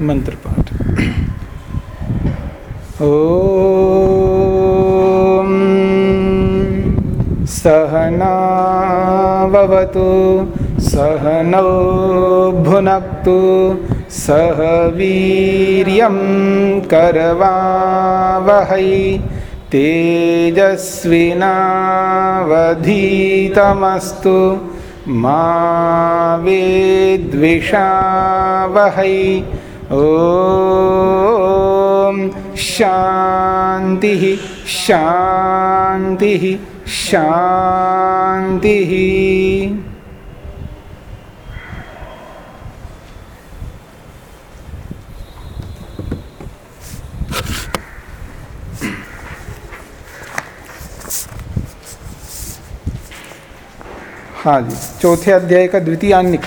मंत्र पाठ ओ सहनावतु सहनौ भुनक्तु सह वीर्यं करवावहै तेजस्विनावधीतमस्तु मा वेद्विषावहै ॐ शान्तिः शान्तिः शान्तिः हाँ जी चौथे अध्याय का द्वितीय अन्निक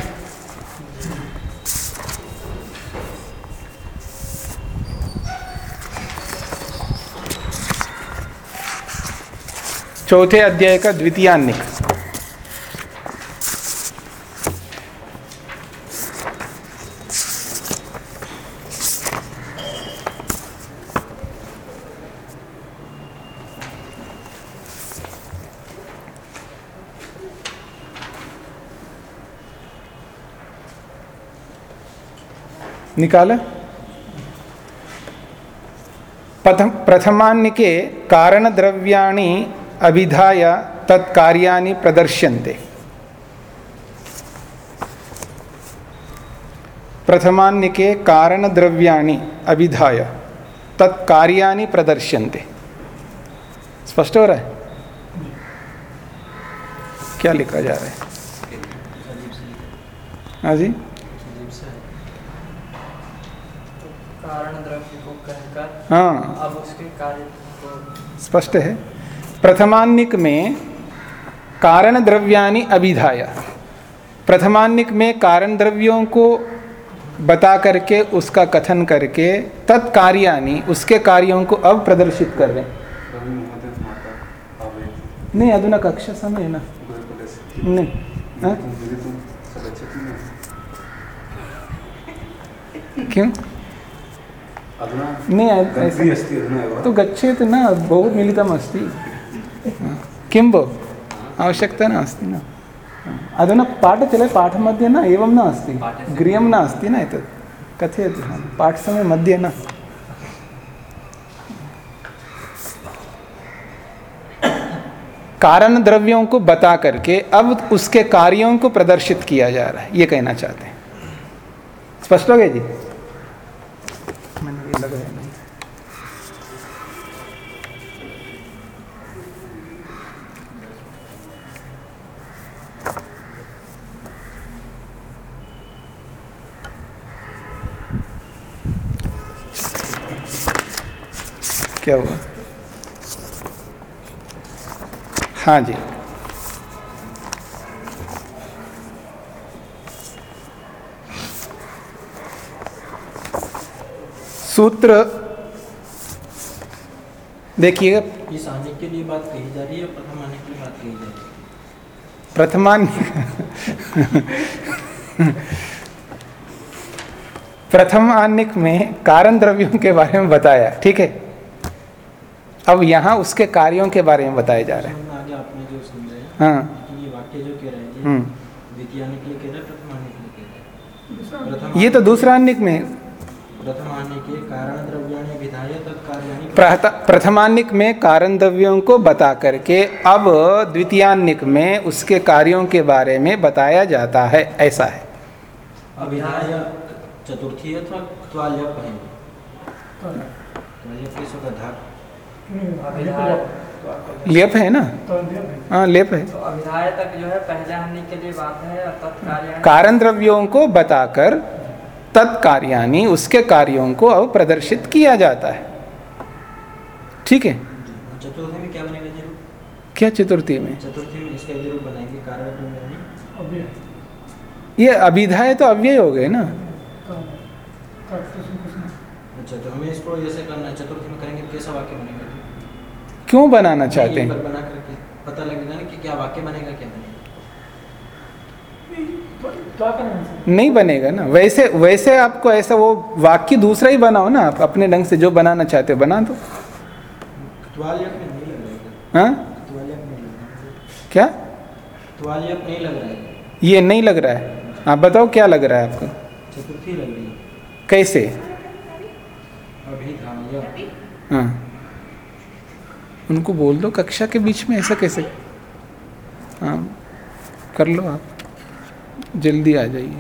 चौथे अध्याय का द्वितीय अन्निक निकाला प्रथम प्रथमान्निके कारणद्रव्याणि अभिधाय तत्कार्याणि प्रदर्श्यन्ते। प्रथमान्निके कारणद्रव्याणि अभिधाय तत्कार्याणि प्रदर्श्यन्ते। स्पष्ट हो रहा है? क्या लिखा जा रहा है? हाँ जी। कहकर हाँ। अब उसके कार्य स्पष्ट है? प्रथमान्निक में कारण द्रव्यानि अभिधाय। प्रथमान्निक में कारण द्रव्यों को बता करके उसका कथन करके तत्कार्यानि उसके कार्यों को अब प्रदर्शित कर रहे नहीं अधुना कक्षा समय ना। नहीं हाँ? क्यों? नहीं तो गच्छेत् न बहु मिलितम् अस्ति। किं भो आवश्यकता नास्ति न। अधुना पाठचले पाठमध्ये न, एवं न अस्ति गृहं न अस्ति न एतत्। कथयतु पाठसमये मध्ये न। कारण द्रव्यों को बता करके अब उसके कार्यों को प्रदर्शित किया जा रहा है। ये कहना चाहते हैं। स्पष्ट हो गया जी? मैंने ये क्या हुआ? हाँ जी। सूत्र देखिएगा इस आने के लिए बात कही जा रही है प्रथम आने के लिए बात कही जा रही है? प्रथमान प्रथम आनिक में कारण द्रव्यों के बारे में बताया ठीक है? अब यहाँ उसके कार्यों के बारे में बताया जा रहा है। हाँ ये हैं हम्म। हैं हैं? तो दूसरा आनिक में प्रथम आने के कारण द्रव्याणि विधाय तत्कार्याणि प्रहता- प्रथमान्निक में कारण द्रव्यों को बता करके अब द्वितीयान्निक में उसके कार्यों के बारे में बताया जाता है। ऐसा है। चतुर्थी अथवा लेप है ना? हाँ लेप है। तो तक जो है पहले के लिए बात है कारण द्रव्यों को बताकर तत्कार्यानि उसके कार्यों को अब प्रदर्शित किया जाता है। ठीक है? चतुर्थी में क्या बनेगा ज़रूर क्या चतुर्थी में? चतुर्थी में इसका ज़रूर बनाएँगे कारण ये अभिधाय तो अव्यय हो गए ना? अच्छा तो हमें इसको जैसे करना है चतुर्थी में करेंगे तो कैसा वाक्य बनेगा? क्यों बनाना चाहते हैं? बना पता लगेगा कि क्या वाक्य बनेगा क्या बनेगा क्या करें इनसे? नहीं बनेगा ना। वैसे वैसे आपको ऐसा वो वाक्य दूसरा ही बनाओ ना आप अपने ढंग से जो बनाना चाहते हो बना दो। रहा है क्या? नहीं लग रहा है। ये नहीं लग रहा है। आप बताओ क्या लग रहा है आपको? चतुर्थी लग रही है। कैसे? अभी हाँ। उनको बोल दो, कक्षा के बीच में ऐसा कैसे? हाँ कर लो आप। जल्दी आ जाइए।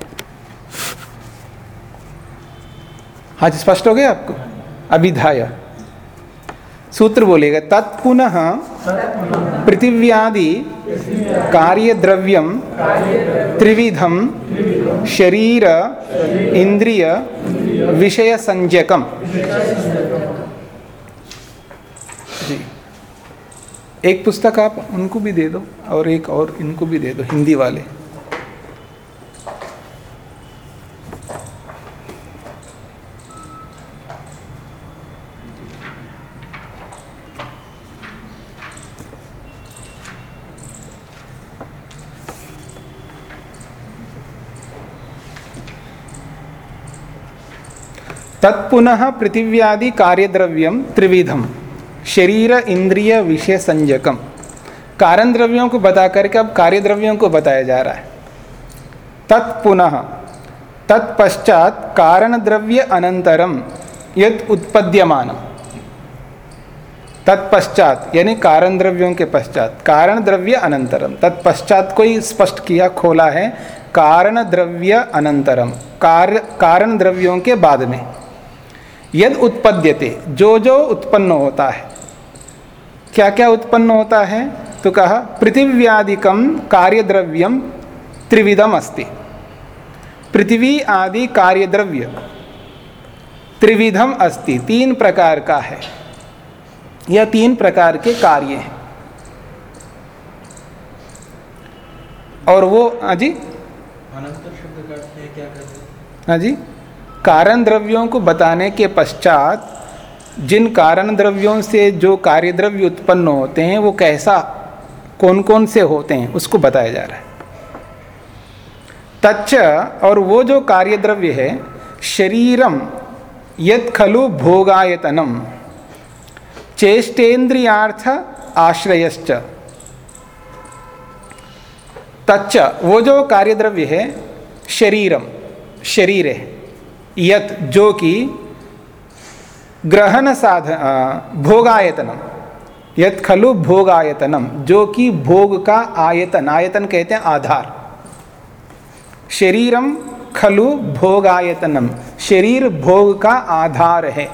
हाँ जी, स्पष्ट हो गया आपको? अभिधाय। सूत्र बोलेगा, तत्पुनः पृथिव्यादि कार्यद्रव्यम त्रिविधम शरीर इंद्रिय विषय संज्ञकम एक पुस्तक आप उनको भी दे दो और एक और इनको भी दे दो, हिंदी वाले। तत्पुनः पृथिव्यादि कार्यद्रव्यम त्रिविधम। शरीर इंद्रिय विषय संजकम। कारण द्रव्यों को बता करके अब कार्य द्रव्यों को बताया जा रहा है। तत्पुनः तत्पश्चात कारण द्रव्य अनंतरम, यद उत्पद्यमान तत्पश्चात यानी कारण द्रव्यों के पश्चात कारण द्रव्य अनंतरम तत्पश्चात को स्पष्ट किया, खोला है कारण द्रव्य अनंतरम कार्य कारण द्रव्यों के बाद में। यद उत्पद्यते जो जो उत्पन्न होता है। क्या क्या उत्पन्न होता है? तो कहा पृथिव्यादिकम कार्यद्रव्यम त्रिविधम अस्ति। पृथ्वी आदि कार्यद्रव्य त्रिविधम अस्ति। तीन प्रकार का है। यह तीन प्रकार के कार्य हैं। और वो हाँ जी? हाँ जी? कारण द्रव्यों को बताने के पश्चात, जिन कारण द्रव्यों से जो कार्य द्रव्य उत्पन्न होते हैं, वो कैसा कौन कौन से होते हैं, उसको बताया जा रहा है। तच्च, और वो जो कार्य द्रव्य है, शरीरम, यत खलु भोगायतनम, चेष्टेन्द्रियार्थ आश्रयश्च। तच्च, वो जो कार्य द्रव्य है, शरीरम, शरीर। है यत, जो कि ग्रहण साधन भोगायतनम। यत खलु भोगायतनम, जो कि भोग का आयतन आयतन कहते हैं आधार। शरीरम खलु भोगायतनम, शरीर भोग का आधार है।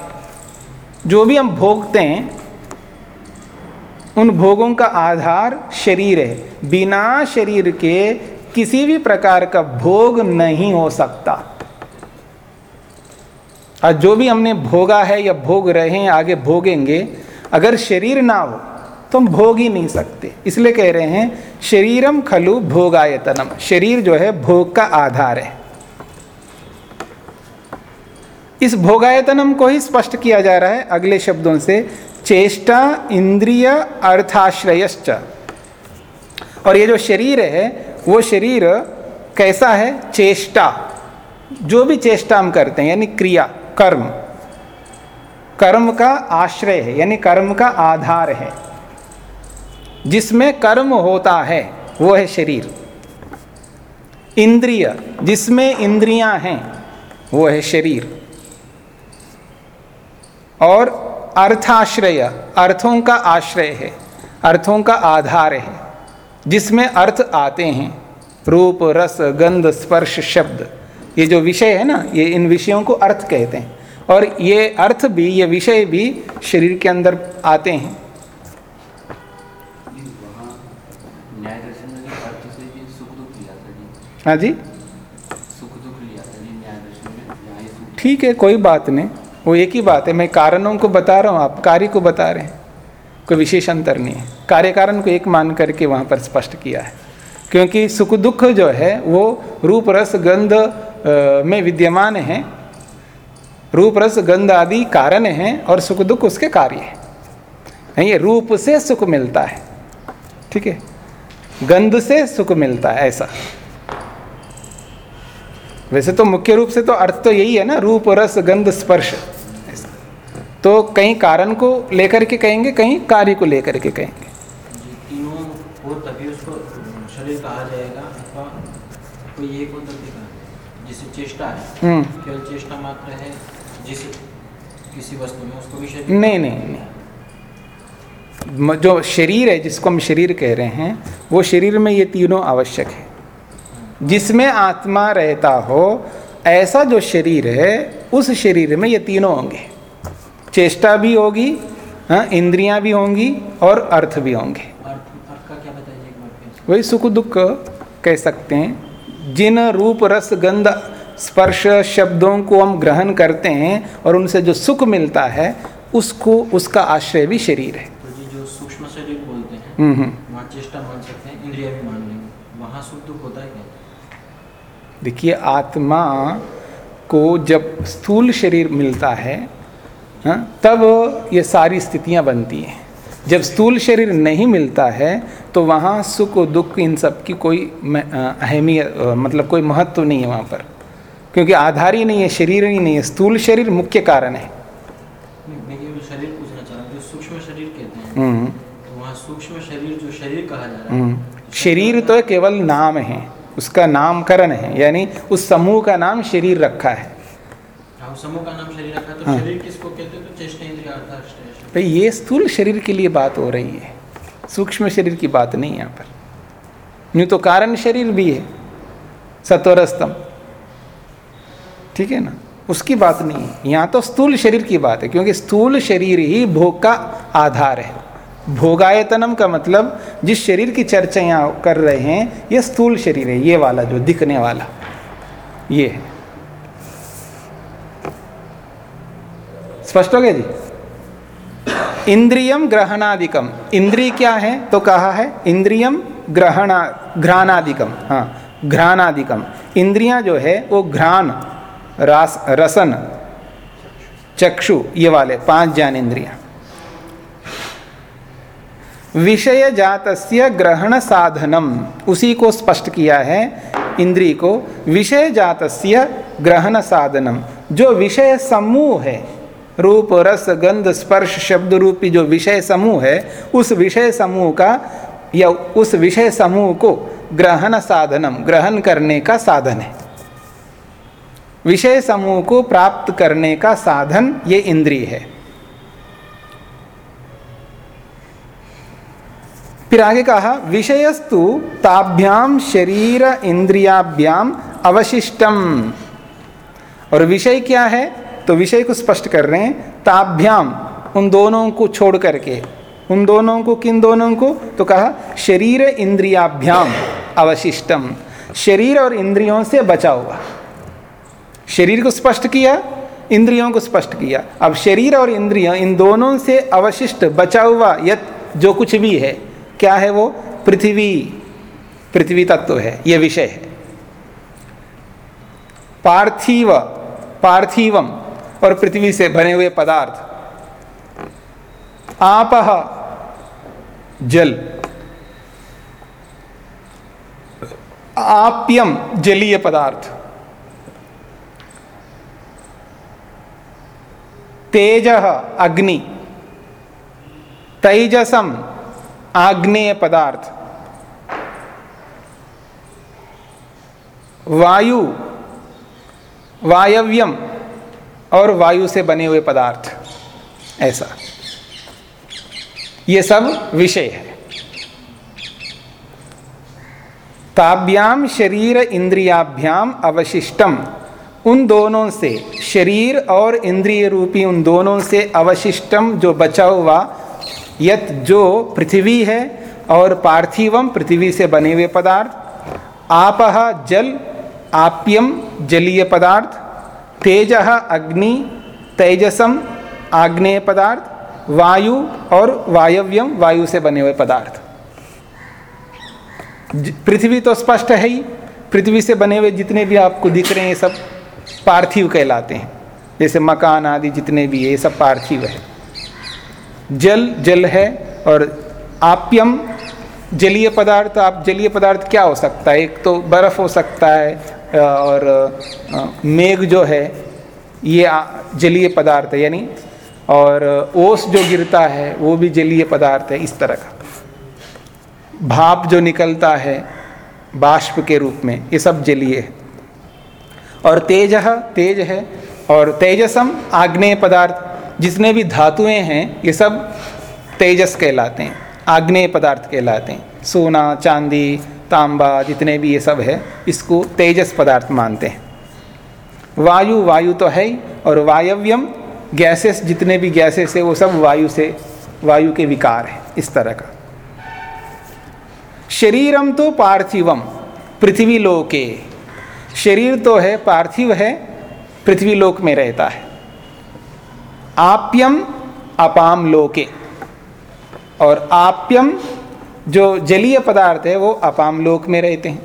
जो भी हम भोगते हैं, उन भोगों का आधार शरीर है। बिना शरीर के किसी भी प्रकार का भोग नहीं हो सकता। और जो भी हमने भोगा है या भोग रहे हैं, आगे भोगेंगे। अगर शरीर ना हो तो हम भोग ही नहीं सकते। इसलिए कह रहे हैं, शरीरम खलु भोगायतनम। शरीर जो है, भोग का आधार है। इस भोगायतनम को ही स्पष्ट किया जा रहा है अगले शब्दों से, चेष्टा इंद्रिय अर्थाश्रयश्च। और ये जो शरीर है, वो शरीर कैसा है? चेष्टा। जो भी चेष्टा हम करते हैं, यानी क्रिया। कर्म। कर्म का आश्रय है, यानी कर्म का आधार है। जिसमें कर्म होता है, वो है शरीर। इंद्रिय, जिसमें इंद्रियाँ हैं, वो है शरीर। और अर्थाश्रय, अर्थों का आश्रय है, अर्थों का आधार है, जिसमें अर्थ आते हैं। रूप, रस, गंध, स्पर्श, शब्द। ये जो विषय है ना ये इन विषयों को अर्थ कहते हैं। और ये अर्थ भी ये विषय भी शरीर के अंदर आते हैं। हाँ जी। ठीक है कोई बात नहीं। वो एक ही बात है मैं कारणों को बता रहा हूँ आप कार्य को बता रहे हैं। कोई विशेष अंतर नहीं है। कार्य कारण को एक मान करके वहाँ पर स्पष्ट किया है। क्योंकि सुख दुख जो है, वो रूप रस गंध में विद्यमान है। रूप रस गंध आदि कारण हैं और सुख दुख उसके कार्य हैं। ये रूप से सुख मिलता है। ठीक है? गंध से सुख मिलता है, ऐसा। वैसे तो मुख्य रूप से तो अर्थ तो यही है ना, रूप, रस, गंध, स्पर्श। तो कहीं कारण को लेकर के कहेंगे, कहीं कार्य को लेकर के कहेंगे। तीनों हो तभी उसको शरीर कहा जाएगा अथवा कोई एक हो तभी कहा जाएगा जैसे चेष्टा है। हम्म। केवल चेष्टा मात्र है जिस किसी वस्तु में उसको भी शरीर नहीं नहीं नहीं। जो शरीर है जिसको हम शरीर कह रहे हैं वो शरीर में ये तीनों आवश्यक है। जिसमें आत्मा रहता हो ऐसा जो शरीर है उस शरीर में ये तीनों होंगे। चेष्टा भी होगी हाँ इंद्रियाँ भी होंगी और अर्थ भी होंगे। वही सुख दुख कह सकते हैं। जिन रूप रस गंध स्पर्श शब्दों को हम ग्रहण करते हैं और उनसे जो सुख मिलता है उसको उसका आश्रय भी शरीर है। तो जो सूक्ष्म शरीर बोलते हैं हम्म हम्म। वहाँ चेष्टा मान सकते हैं इंद्रिया भी मान लेंगे। वहाँ सुख दुख होता है क्या? देखिए आत्मा को जब स्थूल शरीर मिलता है हाँ, तब ये सारी स्थितियाँ बनती हैं। जब स्थूल शरीर नहीं मिलता है तो वहाँ सुख दुख इन सब की कोई अहमियत मतलब कोई महत्व नहीं है वहाँ पर। क्योंकि आधार ही नहीं है शरीर ही नहीं है स्थूल शरीर मुख्य कारण है। शरीर पूछना चाह रहा जो सूक्ष्म शरीर कहते हैं हम्म, तो वहाँ सूक्ष्म शरीर जो शरीर कहा जा रहा है हम्म। शरीर तो केवल नाम है उसका नामकरण है यानी उस समूह का नाम शरीर रखा है। हाँ समूह का नाम शरीर रखा तो हाँ। शरीर किसको कहते हैं? तो चेष्टा इंद्रिया भाई ये स्थूल शरीर के लिए बात हो रही है सूक्ष्म शरीर की बात नहीं यहाँ पर। यूँ तो कारण शरीर भी है सत्वरस्तम। ठीक है ना? उसकी बात नहीं है। यहाँ तो स्थूल शरीर की बात है, क्योंकि स्थूल शरीर ही भोग का आधार है। भोगायतनम का मतलब जिस शरीर की चर्चा यहाँ कर रहे हैं, ये स्थूल शरीर है, ये वाला जो दिखने वाला, ये है। स्पष्ट हो गया जी? इंद्रियम ग्रहणादिकम। इंद्रिय क्या है? तो कहा है, इंद्रियम ग्रहणा, घ्राणादिकम। हाँ घ्राणादिकम। इंद्रियाँ जो है, वो घ्राण रास, रसन, चक्षु, ये वाले पाँच इंद्रियाँ विषय जातस्य ग्रहण साधनम, उसी को स्पष्ट किया है इंद्री को, विषय जातस्य ग्रहण साधनम, जो विषय समूह है, रूप, रस, गंध, स्पर्श, शब्द रूपी जो विषय समूह है, उस विषय समूह का, या उस विषय समूह को ग्रहण साधनम, ग्रहण करने का साधन है। विषय समूह को प्राप्त करने का साधन ये इंद्रिय है। फिर आगे कहा, विषयस्तु ताभ्याम शरीर इंद्रियाभ्याम अवशिष्टम। और विषय क्या है? तो विषय को स्पष्ट कर रहे हैं ताभ्याम उन दोनों को छोड़ करके। उन दोनों को, किन दोनों को? तो कहा, शरीर इंद्रियाभ्याम अवशिष्टम। शरीर और इंद्रियों से बचा हुआ। शरीर को स्पष्ट किया, इंद्रियों को स्पष्ट किया। अब शरीर और इंद्रियाँ इन दोनों से अवशिष्ट, बचा हुआ, यत जो कुछ भी है, क्या है वो? पृथ्वी। पृथ्वी तत्व है, ये विषय है। पार्थिव, पार्थिवम और पृथ्वी से बने हुए पदार्थ। आप, जल। आप्यम, जलीय पदार्थ। तेज अग्नि। तैजसम आग्नेय पदार्थ वायु, वायव्यम और वायु से बने हुए पदार्थ। ऐसा। ये सब विषय है। ताभ्याम शरीर इंद्रियाभ्याम अवशिष्टम। उन दोनों से, शरीर और इंद्रिय रूपी उन दोनों से अवशिष्टम जो बचा हुआ, यत जो पृथ्वी है और पार्थिवम पृथ्वी से बने हुए पदार्थ आपह जल आप्यम जलीय पदार्थ, तेज अग्नि तेजसम आग्नेय पदार्थ, वायु और वायव्यम वायु से बने हुए पदार्थ। पृथ्वी तो स्पष्ट है ही, पृथ्वी से बने हुए जितने भी आपको दिख रहे हैं सब पार्थिव कहलाते हैं। जैसे मकान आदि जितने भी है, ये सब पार्थिव है। जल जल है और आप्यम, जलीय पदार्थ, आप जलीय पदार्थ क्या हो सकता है? एक तो बर्फ़ हो सकता है और मेघ जो है, ये जलीय पदार्थ है, यानी, और ओस जो गिरता है, वो भी जलीय पदार्थ है, इस तरह का। भाप जो निकलता है, बाष्प के रूप में, ये सब जलीय है। और तेज तेज है, और तेजसम आग्नेय पदार्थ जितने भी धातुएँ हैं, ये सब तेजस कहलाते हैं, आग्नेय पदार्थ कहलाते हैं। सोना, चांदी, तांबा, जितने भी ये सब है, इसको तेजस पदार्थ मानते हैं। वायु वायु तो है ही, और वायव्यम, गैसेस, जितने भी गैसेस है, वो सब वायु से, वायु के विकार है, इस तरह का। शरीरम तो पार्थिवम, पृथ्वी लोके शरीर तो है, पार्थिव है पृथ्वी लोक में रहता है। आप्यम अपाम लोके। और आप्यम जो जलीय पदार्थ है, वो अपाम लोक में रहते हैं।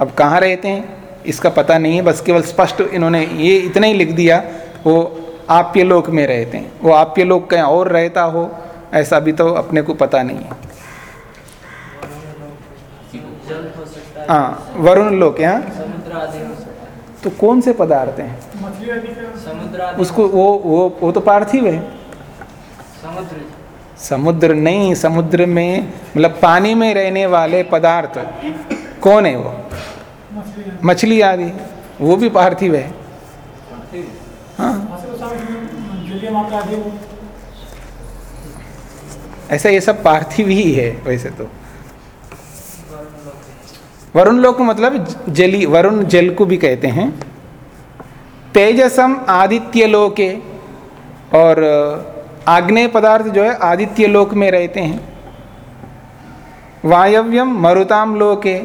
अब कहाँ रहते हैं, इसका पता नहीं है, बस केवल स्पष्ट इन्होंने ये इतना ही लिख दिया, वो आप्य लोक में रहते हैं। वो आप्य लोक कहीं और रहता हो, ऐसा भी तो अपने को पता नहीं है जल हो वरुण लोक यहाँ तो कौन से पदार्थ हैं? उसको वो वो वो तो पार्थिव है। समुद्र। समुद्र नहीं समुद्र में मतलब पानी में रहने वाले पदार्थ। कौन है वो? मछली आदि। वो भी पार्थिव है। हाँ। ऐसा ये सब पार्थिव ही है वैसे तो। वरुण लोक मतलब जली, वरुण जल को भी कहते हैं। तेजसम आदित्य लोके और आग्नेय पदार्थ जो है, आदित्य लोक में रहते हैं। वायव्यम मरुताम लोके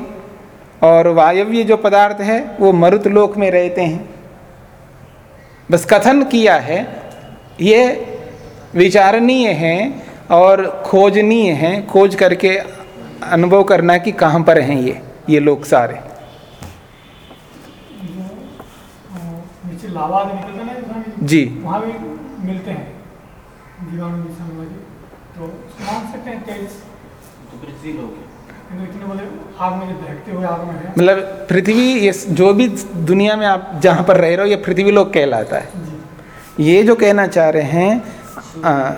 और वायव्य जो पदार्थ है, वो मरुत लोक में रहते हैं। बस कथन किया है, ये विचारणीय है और खोजनीय है, खोज करके अनुभव करना कि कहाँ पर हैं ये। ये लोग सारे। नीचे लावा आदि निकलता ना स्वामी जी जी। वहाँ भी मिलते हैं। जीवाणु भी समझ तो मान सकते हैं तेज तो है। है। मतलब पृथ्वी ये जो भी दुनिया में आप जहाँ पर रह रहे हो ये पृथ्वी लोग कहलाता है। ये जो कहना चाह रहे हैं आ,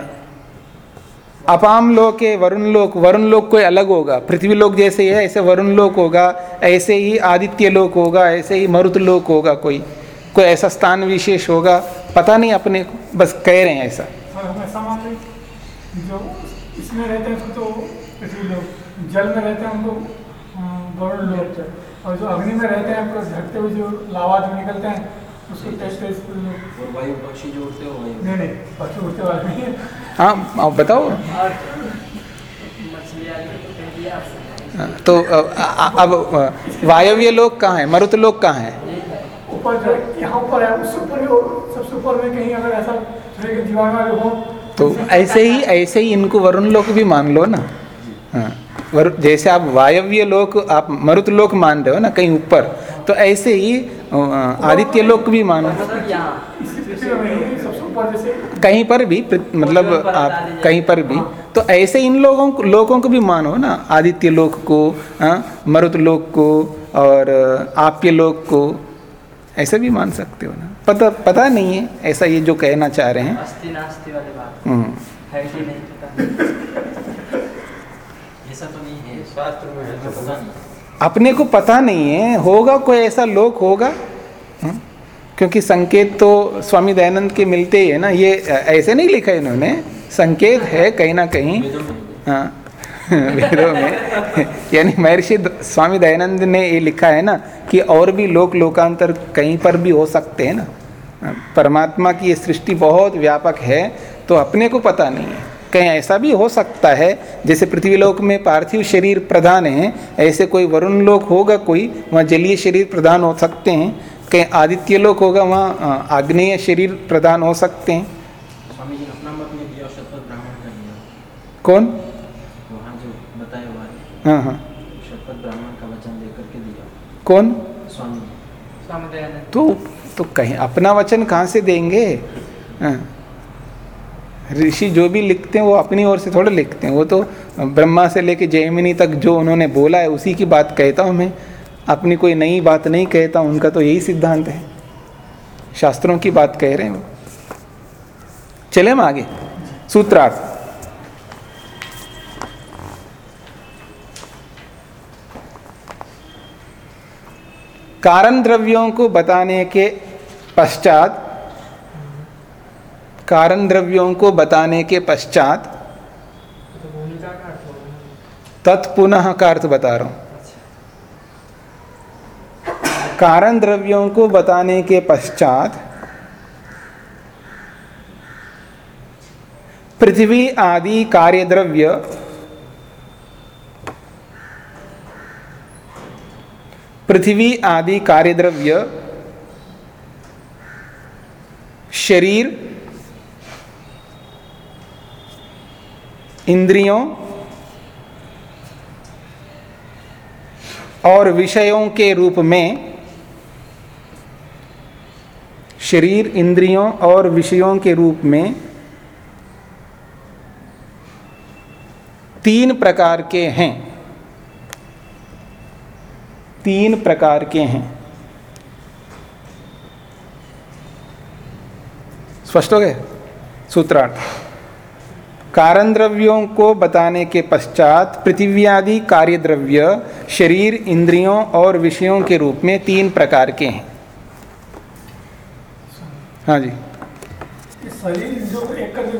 अपाम लोक है वरुण लोक वरुण लोक कोई अलग होगा। पृथ्वी लोक जैसे ही ऐसे वरुण लोक होगा, ऐसे ही आदित्य लोक होगा, ऐसे ही मरुत लोक होगा कोई। कोई ऐसा स्थान विशेष होगा, पता नहीं अपने बस कह रहे हैं ऐसा। तो जो अग्नि में रहते हैं जो लावा जो निकलते हैं उसको तेज तेज लोग और वायु पक्षी जो उड़ते हो वायु नहीं नहीं पक्षी उड़ते वाले नहीं है। हाँ आप बताओ। हाँ, तो अब वायव्य लोग कहाँ हैं? मरुत लोग कहाँ है? ऊपर जो यहाँ ऊपर है उससे ऊपर सबसे ऊपर में कहीं अगर ऐसा वाले हो। तो ऐसे ही ऐसे ही इनको वरुण लोग भी मान लो ना। हाँ। जैसे आप वायव्य लोक आप मरुत लोक मान रहे हो ना कहीं ऊपर तो ऐसे ही आदित्य लोक भी मानो। कहीं पर भी मतलब आप कहीं पर भी तो ऐसे इन लोगों को लोगों को भी मानो ना आदित्य लोक को मरुत लोक को और आप्य लोक को ऐसे भी मान सकते हो ना। पता पता नहीं है ऐसा ये जो कहना चाह रहे हैं अस्थि नास्ति वाली बात हम्म। है कि नहीं पता ऐसा तो नहीं है शास्त्र में है तो पता नहीं। अपने को पता नहीं है। होगा कोई ऐसा लोक होगा। हम्म? क्योंकि संकेत तो स्वामी दयानंद के मिलते ही है ना। ये ऐसे नहीं लिखा इन्होंने। संकेत है कहीं ना कहीं। हाँ। वेदों में। यानी महर्षि स्वामी दयानंद ने ये लिखा है ना कि और भी लोक लोकांतर कहीं पर भी हो सकते हैं ना। परमात्मा की ये सृष्टि बहुत व्यापक है तो अपने को पता नहीं है। कहीं ऐसा भी हो सकता है। जैसे पृथ्वी लोक में पार्थिव शरीर प्रधान है ऐसे कोई वरुण लोक होगा कोई वहाँ जलीय शरीर प्रधान हो सकते हैं। कहीं आदित्य लोक होगा वहाँ आग्नेय शरीर प्रधान हो सकते हैं। कौन? वहाँ जो बताया हुआ है। हाँ हाँ। ब्राह्मण का वचन लेकर के दिया। कौन? स्वामी स्वामी तो तो कहीं अपना वचन कहाँ से देंगे? हाँ। ऋषि जो भी लिखते हैं, वो अपनी ओर से थोड़े लिखते हैं। वो तो ब्रह्मा से लेके जयमिनी तक जो उन्होंने बोला है, उसी की बात कहता हूँ मैं। अपनी कोई नई बात नहीं कहता, उनका तो यही सिद्धांत है। शास्त्रों की बात कह रहे हैं वो। चले हम आगे। सूत्रार्थ। कारण द्रव्यों को बताने के पश्चात कारण द्रव्यों को बताने के पश्चात तत्पुनः का अर्थ बता रहा हूँ। कारण द्रव्यों को बताने के पश्चात पृथ्वी आदि कार्य द्रव्य पृथ्वी आदि कार्य द्रव्य शरीर इंद्रियों और विषयों के रूप में शरीर इंद्रियों और विषयों के रूप में तीन प्रकार के हैं। तीन प्रकार के हैं। स्पष्ट हो गए? सूत्रार्थ। कारण द्रव्यों को बताने के पश्चात पृथ्वी आदि कार्य द्रव्य शरीर इंद्रियों और विषयों के रूप में तीन प्रकार के हैं। हाँ जी। शरीर एक कर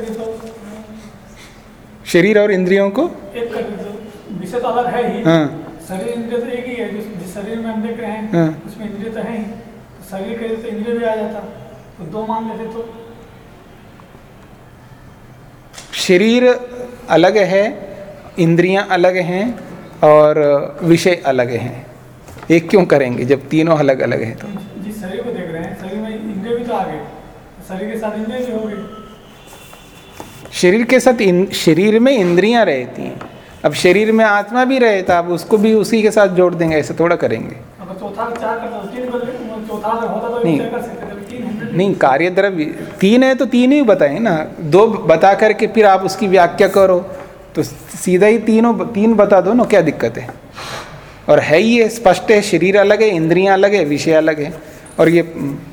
शरीर और इंद्रियों को? एक कर तो विषय तो अलग है ही। हाँ। शरीर इंद्रिय तो एक ही है। जिस जिस शरीर में हम देख रहे हैं हाँ। उसमें इंद्रिय तो है ही। तो शरीर के तो इंद्रिय भी आ जाता। तो दो मान लेते तो शरीर अलग है इंद्रियाँ अलग हैं और विषय अलग हैं। एक क्यों करेंगे जब तीनों अलग अलग हैं तो? शरीर को देख रहे हैं। शरीर में इंद्रिय भी तो आ गए शरीर के साथ इंद्रिय भी हो गए शरीर के साथ इन, शरीर में इंद्रियाँ रहती हैं। अब शरीर में आत्मा भी रहता अब उसको भी उसी के साथ जोड़ देंगे ऐसे थोड़ा करेंगे। अगर चौथा चार करता तो तीन कर चौथा होता तो नहीं। नहीं कार्य द्रव्य तीन है तो तीन ही बताए ना। दो बता करके फिर आप उसकी व्याख्या करो। तो सीधा ही तीनों तीन बता दो ना क्या दिक्कत है? और है ही है स्पष्ट है शरीर अलग है इंद्रियाँ अलग है विषय अलग है। और ये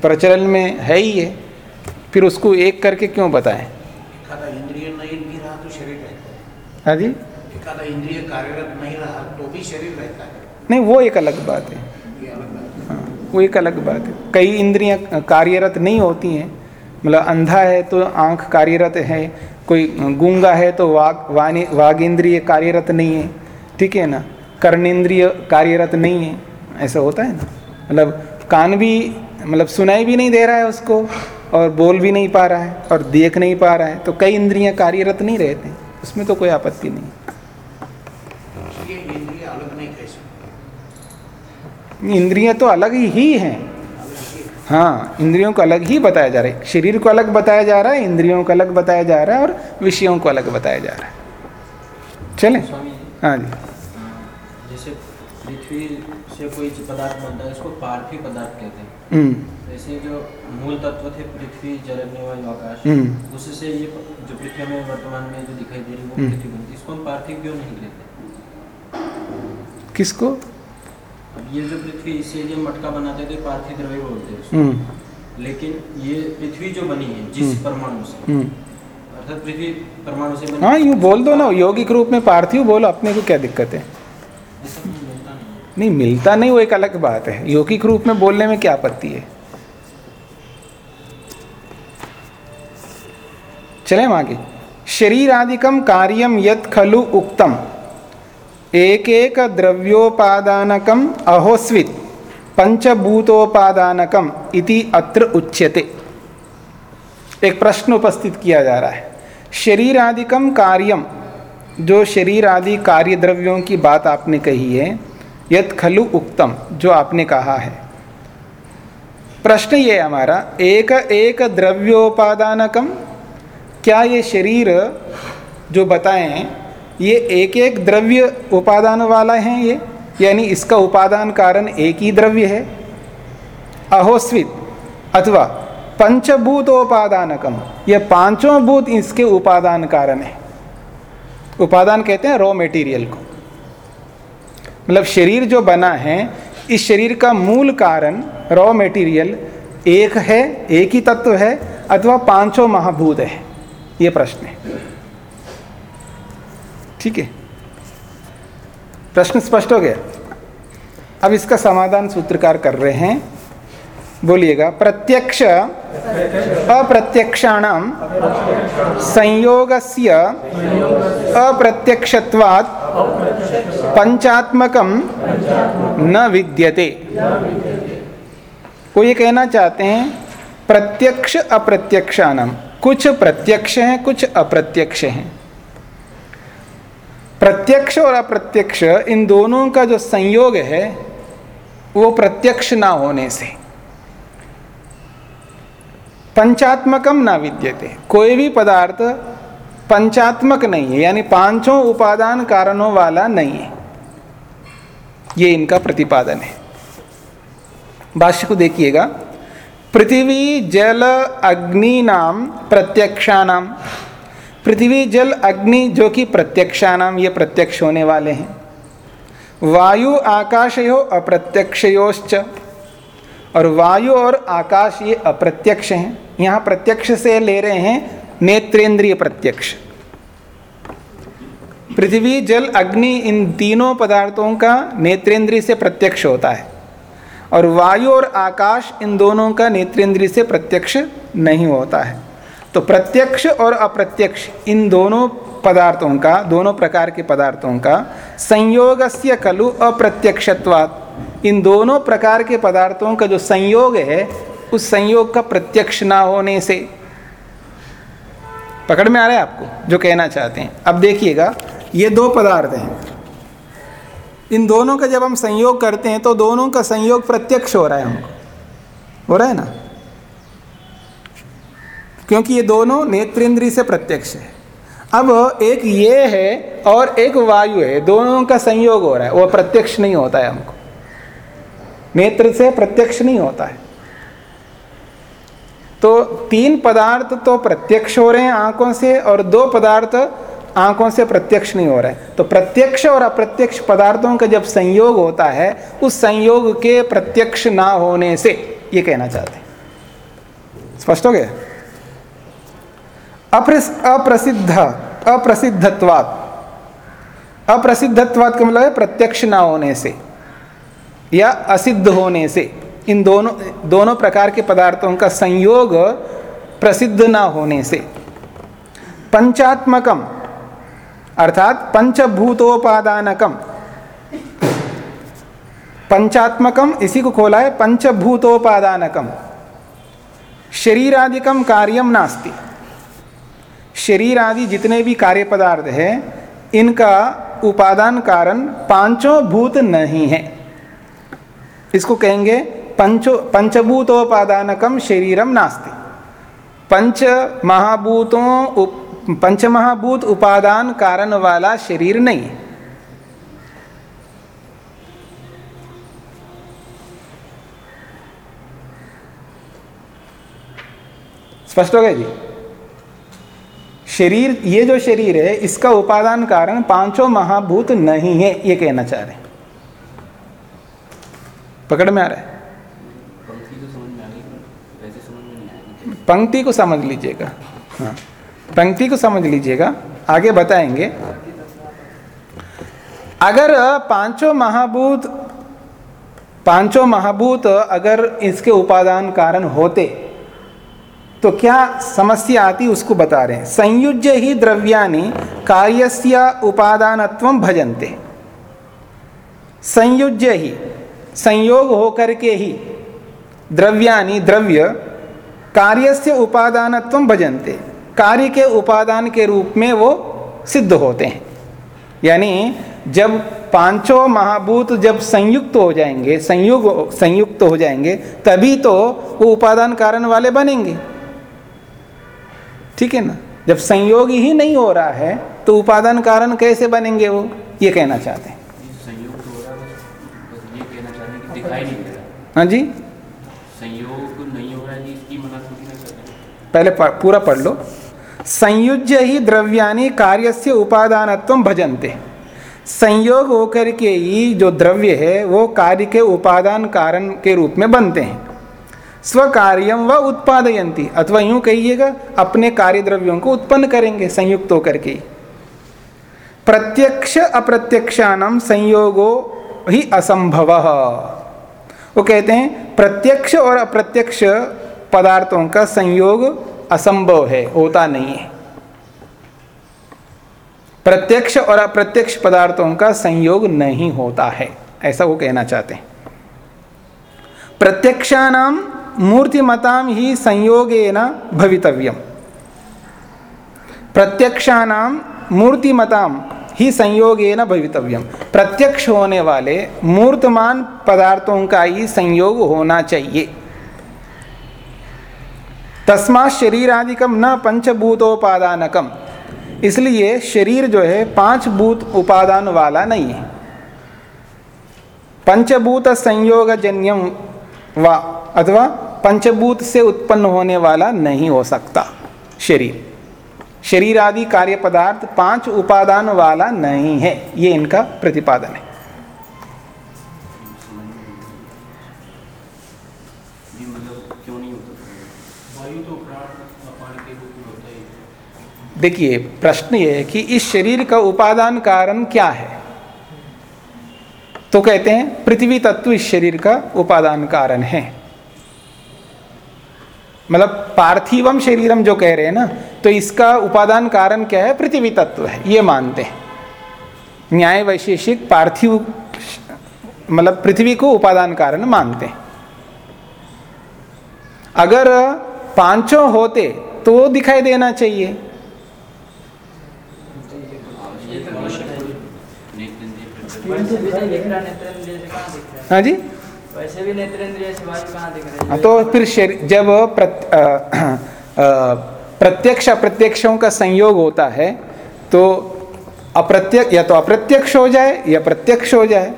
प्रचलन में है ही है फिर उसको एक करके क्यों बताएँ? तो है। जी? इंद्रिय कार्यरत नहीं रहा तो भी शरीर रहता है। नहीं वो एक अलग बात हाँ, वो एक अलग बात है। कई इंद्रियाँ, कार्यरत नहीं होती हैं। मतलब अंधा है तो आँख कार्यरत है, कोई गूँगा है तो वाग वाणी वाग इंद्रिय कार्यरत नहीं है। ठीक है ना? कर्णेंद्रिय कार्यरत नहीं है। ऐसा होता है ना? मतलब कान भी मतलब सुनाई भी नहीं दे रहा है उसको और बोल भी नहीं पा रहा है और देख नहीं पा रहा है। तो कई इंद्रियाँ कार्यरत नहीं रहते। उसमें तो कोई आपत्ति नहीं ये इंद्रिय अलग नहीं कह सकते इंद्रियाँ तो अलग ही हैं। हाँ इंद्रियों को अलग ही बताया जा रहा है। शरीर को अलग बताया जा रहा है इंद्रियों को अलग बताया जा रहा है और विषयों को अलग बताया जा रहा है। चलें? हाँ जी। जैसे पृथ्वी से कोई पदार्थ बनता है पार्थिव पदार्थ कहते हैं। हम्म, जैसे जो मूल तत्व थे पृथ्वी वायु आकाश हम्म। उससे ये जो पृथ्वी में वर्तमान में जो दिखाई दे रही है वो हम्म। पृथ्वी बनती इसको हम पार्थिव क्यों नहीं कहते? किसको? अब ये जो पृथ्वी इससे जो मटका बनाते थे पार्थिव द्रव्य बोलते हैं हम्म, लेकिन ये पृथ्वी जो बनी है जिस हम्म। परमाणु से हम्म। अर्थात पृथ्वी परमाणु से बनी हाँ यूँ बोल दो ना यौगिक रूप में पार्थिव बोलो अपने को क्या दिक्कत है? नहीं मिलता नहीं वो एक अलग बात है। यौगिक रूप में बोलने में क्या आपत्ति है? चले हम आगे। शरीरादिकम कार्यम यत खलु उक्तम। एक एक द्रव्योपादानकम अहोस्वित पंचभूतोपादानकम इति अत्र उच्यते। एक प्रश्न उपस्थित किया जा रहा है। शरीर आदिकम कार्यम जो शरीर आदि कार्य द्रव्यों की बात आपने कही है, यत खलु उक्तम, जो आपने कहा है। प्रश्न ये हमारा, एक एक द्रव्योपादानकम क्या ये शरीर, जो बताएँ ये एक एक द्रव्य उपादान वाला है ये, यानी इसका उपादान कारण एक ही द्रव्य है। अहोस्वित, अथवा पंचभूतोपादानकम, ये पाँचों भूत इसके उपादान कारण है। उपादान कहते हैं रॉ मेटीरियल को। मतलब शरीर जो बना है, इस शरीर का मूल कारण रॉ मटेरियल एक है, एक ही तत्व है, अथवा पाँचों महाभूत है, ये प्रश्न है। ठीक है। प्रश्न स्पष्ट हो गया। अब इसका समाधान सूत्रकार कर रहे हैं। बोलिएगा, प्रत्यक्ष अप्रत्यक्षाणाम संयोगस्य अप्रत्यक्षवाद पंचात्मक न विद्यते। वो ये कहना चाहते हैं, प्रत्यक्ष अप्रत्यक्षाण। कुछ प्रत्यक्ष हैं, कुछ अप्रत्यक्ष हैं। प्रत्यक्ष और अप्रत्यक्ष, इन दोनों का जो संयोग है, वो प्रत्यक्ष ना होने से। पंचात्मकम ना विद्यते। कोई भी पदार्थ पंचात्मक नहीं है, यानी पाँचों उपादान कारणों वाला नहीं है। ये इनका प्रतिपादन है। भाष्य को देखिएगा। पृथ्वी, जल, अग्नि नाम प्रत्यक्षानाम। पृथ्वी, जल, अग्नि जो कि प्रत्यक्षानाम, ये प्रत्यक्ष होने वाले हैं। वायु, आकाशयो, अप्रत्यक्षयोश्च। और वायु और आकाश, ये अप्रत्यक्ष हैं। यहाँ प्रत्यक्ष से ले रहे हैं नेत्रेंद्रिय प्रत्यक्ष। पृथ्वी, जल, अग्नि, इन तीनों पदार्थों का नेत्रेंद्रिय से प्रत्यक्ष होता है। और वायु और आकाश, इन दोनों का नेत्रेंद्रिय से प्रत्यक्ष नहीं होता है। तो प्रत्यक्ष और अप्रत्यक्ष, इन दोनों पदार्थों का, दोनों प्रकार के पदार्थों का संयोग से कलु अप्रत्यक्षत्वात्। इन दोनों प्रकार के पदार्थों का जो संयोग है, उस संयोग का प्रत्यक्ष ना होने से। पकड़ में आ रहा है आपको? जो कहना चाहते हैं। अब देखिएगा, ये दो पदार्थ हैं। इन दोनों का जब हम संयोग करते हैं तो दोनों का संयोग प्रत्यक्ष हो रहा है हमको। हो रहा है ना? क्योंकि ये दोनों नेत्रेंद्रिय से प्रत्यक्ष है। अब एक ये है और एक वायु है, दोनों का संयोग हो रहा है। वो प्रत्यक्ष नहीं होता है हमको। नेत्र से प्रत्यक्ष नहीं होता है। तो तीन पदार्थ तो प्रत्यक्ष हो रहे हैं आँखों से और दो पदार्थ आँखों से प्रत्यक्ष नहीं हो रहे है। तो प्रत्यक्ष और अप्रत्यक्ष पदार्थों का जब संयोग होता है, उस संयोग के प्रत्यक्ष ना होने से ये कहना चाहते हैं। स्पष्ट हो गया? अप्रसिद्ध, अप्रसिद्धत्वात। अप्रसिद्धत्वात का मतलब है प्रत्यक्ष ना होने से, या असिद्ध होने से। इन दोनों दोनों प्रकार के पदार्थों का संयोग प्रसिद्ध ना होने से। पंचात्मकम, अर्थात पंचभूतोपादानकम। पंचात्मकम इसी को खोला है, पंचभूतोपादानकम। शरीरादिकम कार्यम नास्ति। शरीर आदि जितने भी कार्य पदार्थ हैं, इनका उपादान कारण पाँचों भूत नहीं है। इसको कहेंगे पंचो पंचभूतोपादानकम शरीरम नास्ति। पंच महाभूतों पंच महाभूत उपादान कारण वाला शरीर नहीं है। स्पष्ट हो गया जी? शरीर ये जो शरीर है इसका उपादान कारण पाँचों महाभूत नहीं है ये कहना चाह रहे पकड़ में आ रहा है? पंक्ति तो पंक्ति को समझ लीजिएगा। हाँ पंक्ति को समझ लीजिएगा आगे बताएँगे। अगर पाँचों महाभूत पाँचों महाभूत अगर इसके उपादान कारण होते तो क्या समस्या आती उसको बता रहे हैं। संयुज्य ही द्रव्यानि कार्यस्य उपादानत्व भजन्ते। संयुज्य ही, संयोग होकर के ही द्रव्यानि द्रव्य कार्यस्य उपादानत्व भजन्ते। कार्य के उपादान के रूप में वो सिद्ध होते हैं। यानी जब पाँचों महाभूत जब संयुक्त हो जाएँगे, संयुग, संयुक्त हो जाएँगे, तभी तो वो उपादान कारण वाले बनेंगे। ठीक है ना? जब संयोग ही नहीं हो रहा है तो उपादान कारण कैसे बनेंगे वो? ये कहना चाहते हैं। हो रहा है बस बस ये कहना चाह रहे हैं कि दिखाई नहीं दे रहा। हाँ जी? संयोग नहीं हो रहा है इसकी मना। पहले पूरा पढ़ लो। संयुज्य ही द्रव्यानि से उपादानत्व भजनते। संयोग होकर के ही जो द्रव्य है वो कार्य के उपादान कारण के रूप में बनते हैं। स्वकार्यम व उत्पादयंती अथवा यूँ कहिएगा, अपने कार्य द्रव्यों को उत्पन्न करेंगे, संयुक्त होकर के। प्रत्यक्ष अप्रत्यक्षानम संयोगो ही असंभव। वो कहते हैं, प्रत्यक्ष और अप्रत्यक्ष पदार्थों का संयोग असंभव है, होता नहीं है। प्रत्यक्ष और अप्रत्यक्ष पदार्थों का संयोग नहीं होता है, ऐसा वो कहना चाहते हैं। प्रत्यक्षानाम मूर्तिमताम ही संयोगेन भवितव्यम। प्रत्यक्षानाम मूर्तिमताम ही संयोगेन भवितव्यम। प्रत्यक्ष होने वाले मूर्तमान पदार्थों का ही संयोग होना चाहिए। तस्मा शरीरादिकम न पंचभूतोपादानकम। इसलिए शरीर जो है पाँच भूत उपादान वाला नहीं है। पंचभूत संयोग जन्यम व अथवा पंचभूत से उत्पन्न होने वाला नहीं हो सकता। शरीर। शरीर आदि कार्य पदार्थ पाँच उपादान वाला नहीं है। ये इनका प्रतिपादन है। मतलब क्यों नहीं होता? वायु तो प्राण पानी के रूप में होता ही। देखिए प्रश्न ये है कि इस शरीर का उपादान कारण क्या है? तो कहते हैं पृथ्वी तत्व इस शरीर का उपादान कारण है। मतलब पार्थिवम शरीरम जो कह रहे हैं ना तो इसका उपादान कारण क्या है? पृथ्वी तत्व है, ये मानते हैं। न्याय वैशेषिक पार्थिव मतलब पृथ्वी को उपादान कारण मानते हैं। अगर पाँचों होते तो वो दिखाई देना चाहिए। हाँ जी? वैसे भी नेत्रेंद्रिय से वायु कहाँ दिख रही हाँ, तो फिर शरी- जब प्रत, प्रत्यक्ष अप्रत्यक्षों का संयोग होता है तो अप्रत्यक्ष या तो अप्रत्यक्ष हो जाए या प्रत्यक्ष हो जाए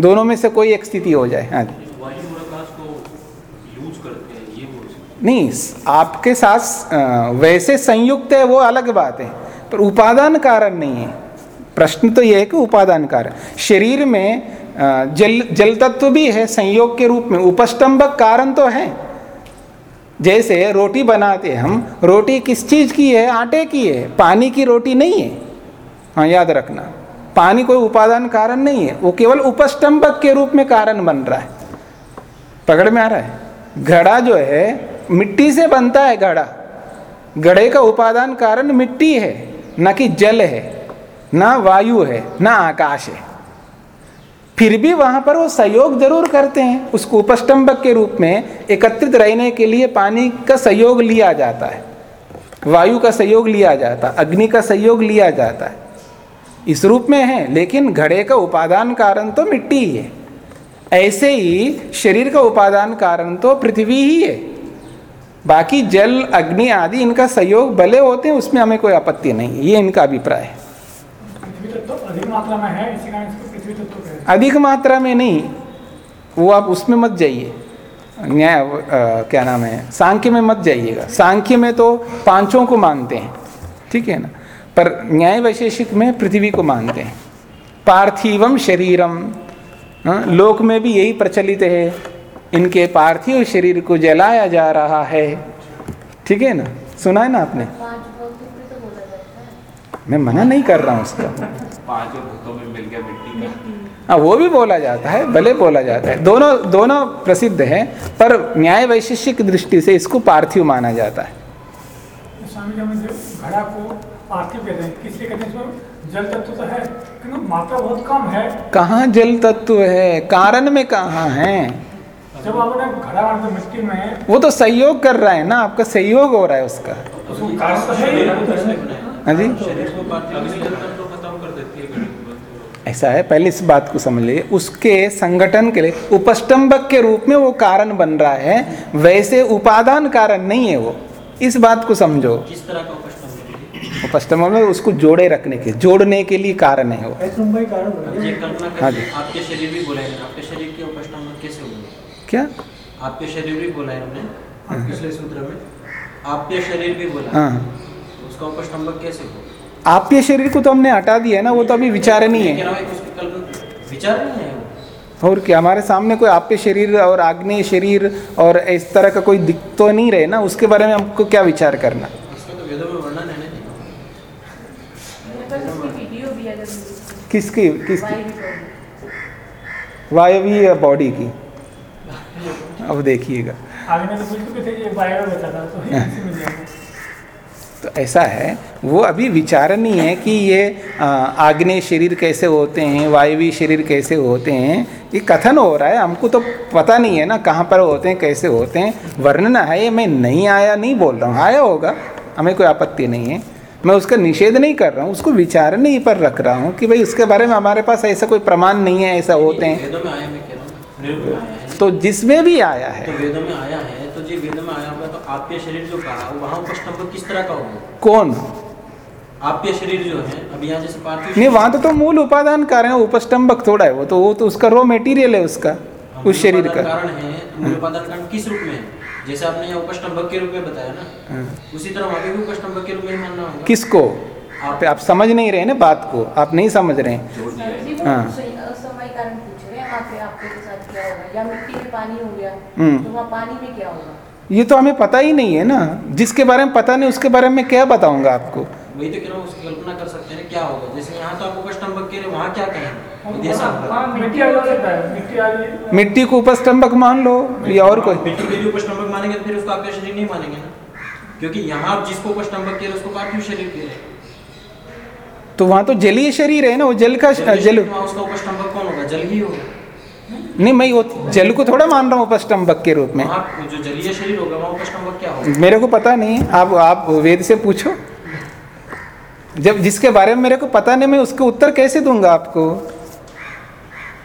दोनों में से कोई एक स्थिति हो जाए। हाँ जी। हैं नहीं आपके साथ वैसे संयुक्त है वो अलग बात है पर उपादान कारण नहीं है। प्रश्न तो ये है कि उपादान कारण। शरीर में जल जल तत्व भी है, संयोग के रूप में। उपस्तंभक कारण तो है। जैसे रोटी बनाते हम, रोटी किस चीज़ की है? आटे की है। पानी की रोटी नहीं है। हाँ याद रखना। पानी कोई उपादान कारण नहीं है। वो केवल उपस्तंभक के रूप में कारण बन रहा है। पकड़ में आ रहा है? घड़ा जो है, मिट्टी से बनता है घड़ा। घड़े का उपादान कारण मिट्टी है। न कि जल है, ना वायु है, ना आकाश है। फिर भी वहाँ पर वो सहयोग ज़रूर करते हैं। उसको उपस्तंभक के रूप में एकत्रित रहने के लिए पानी का सहयोग लिया जाता है। वायु का सहयोग लिया जाता है, अग्नि का सहयोग लिया जाता है। इस रूप में है, लेकिन घड़े का उपादान कारण तो मिट्टी ही है। ऐसे ही शरीर का उपादान कारण तो पृथ्वी ही है। बाकी जल, अग्नि आदि इनका सहयोग भले होते हैं, उसमें हमें कोई आपत्ति नहीं ये इनका अभिप्राय है। तो अधिक मात्रा में है, इसी कारण इसको पृथ्वी तत्व अधिक मात्रा में नहीं वो आप उसमें मत जाइए। न्याय क्या नाम है सांख्य में मत जाइएगा। सांख्य में तो पाँचों को मानते हैं ठीक है ना? पर न्याय वैशेषिक में पृथ्वी को मानते हैं। पार्थिवम शरीरम लोक में भी यही प्रचलित है। इनके पार्थिव शरीर को जलाया जा रहा है ठीक है ना? सुना है ना आपने? तो बोला जाता है। मैं मना नहीं कर रहा हूँ उसका। पाँचों भूतों में मिल गया मिट्टी का। हाँ वो भी बोला जाता है भले बोला जाता है। दोनों दोनों प्रसिद्ध हैं पर न्याय वैशिष्य की दृष्टि से इसको पार्थिव माना जाता है। स्वामी जी हमें जो घड़ा को पार्थिव कहते हैं। किसलिए कहते हैं जल तत्व तो है लेकिन मात्रा बहुत कम है। कहाँ जल तत्व है? कारण में कहाँ है? जब आपने घड़ा बनाते मिट्टी में वो तो सहयोग कर रहा है ना आपका सहयोग हो रहा है उसका। तो है ही। हैं किसने हाँ जी ऐसा है पहले इस बात को समझ लीजिए। उसके संगठन के लिए उपस्तंभक के रूप में वो कारण बन रहा है वैसे उपादान कारण नहीं है वो। इस बात को समझो। किस तरह का उपस्तंभ में उसको जोड़े रखने के जोड़ने के लिए कारण है वो। अब ये कल्पना हाँ जी। आपके शरीर भी बोला है आपके शरीर के उपस्टम कैसे हुए? क्या? आपके शरीर भी बोला है हमने पिछले सूत्र में। आपके शरीर भी बोला हाँ। उसका उपस्टम्भक कैसे हुआ? आपके शरीर को तो हमने हटा दिया है ना वो तो अभी विचारणीय कह है। विचार नहीं है वो। और क्या हमारे सामने कोई आप्य शरीर और आग्नेय शरीर और इस तरह का कोई दिख तो नहीं रहे ना उसके बारे में हमको क्या विचार करना? तो वेदों में वर्णन नहीं मेरे पास इसकी वीडियो भी अगर मुझे किसकी किसकी वायवीय बॉडी की अब देखिएगा तो तो तो ऐसा है। वो अभी विचारणीय है कि ये आग्नेय शरीर कैसे होते हैं वायवीय शरीर कैसे होते हैं ये कथन हो रहा है। हमको तो पता नहीं है ना कहाँ पर होते हैं कैसे होते हैं। वर्णन है ये मैं नहीं आया नहीं बोल रहा हूँ। आया होगा हमें कोई आपत्ति नहीं है। मैं उसका निषेध नहीं कर रहा हूँ उसको विचारणीय पर रख रहा हूँ कि भाई उसके बारे में हमारे पास ऐसा कोई प्रमाण नहीं है ऐसा होते हैं। तो जिसमें भी आया है। वेदों में आया तो जी वेदों में आया होगा तो आपके शरीर जो कहा वहाँ उपस्तंभ किस तरह का होगा? कौन? आपके शरीर जो है अब यहाँ जैसे पार्थिव नहीं वहाँ तो, तो मूल उपादान कारण है उपस्तंभक थोड़ा है वो तो वो तो उसका रॉ मटेरियल है उसका हाँ, उस शरीर का। कारण है मूल उपादान कारण किस रूप में है? जैसे आपने यहाँ उपस्तंभक के रूप में बताया ना हाँ। उसी तरह वहाँ भी उपस्तंभक के रूप में मानना होगा। किसको? आप आप समझ नहीं रहे ना बात को आप नहीं समझ रहे। हैं है जी वो हाँ। सही- कारण पूछ रहे हैं वहाँ पे आपके साथ क्या होगा या मिट्टी में पानी हो गया हम्म। तो वहाँ पानी में क्या होगा ये तो हमें पता ही नहीं है ना। जिसके बारे में पता नहीं उसके बारे में क्या बताऊँगा आपको? वही तो कह रहा हूँ उसकी कल्पना कर सकते हैं क्या होगा। जैसे यहाँ तो आप उपस्तंभक के रहे वहाँ क्या कहेंगे हाँ मिट्टी है। मिट्टी मिट्टी को उपस्तंभक मान लो या और कोई। मिट्टी के लिए उपस्तंभक मानेंगे तो फिर उसको आपका शरीर नहीं मानेंगे ना? क्योंकि यहाँ आप जिसको उपस्तंभक कह रहे उसको पार्थिव शरीर कह रहे तो वहाँ तो जलीय शरीर है ना वो जल का जल उसका उपस्तंभक कौन होगा? जल ही होगा। नहीं मैं वो जल को थोड़ा मान रहा हूँ उपस्तंभक के रूप में। जो जलीय शरीर होगा वहाँ उपस्तंभक क्या होगा? मेरे को पता नहीं आप आप वेद से पूछो। जब जिसके बारे में मेरे को पता नहीं मैं उसका उत्तर कैसे दूँगा आपको?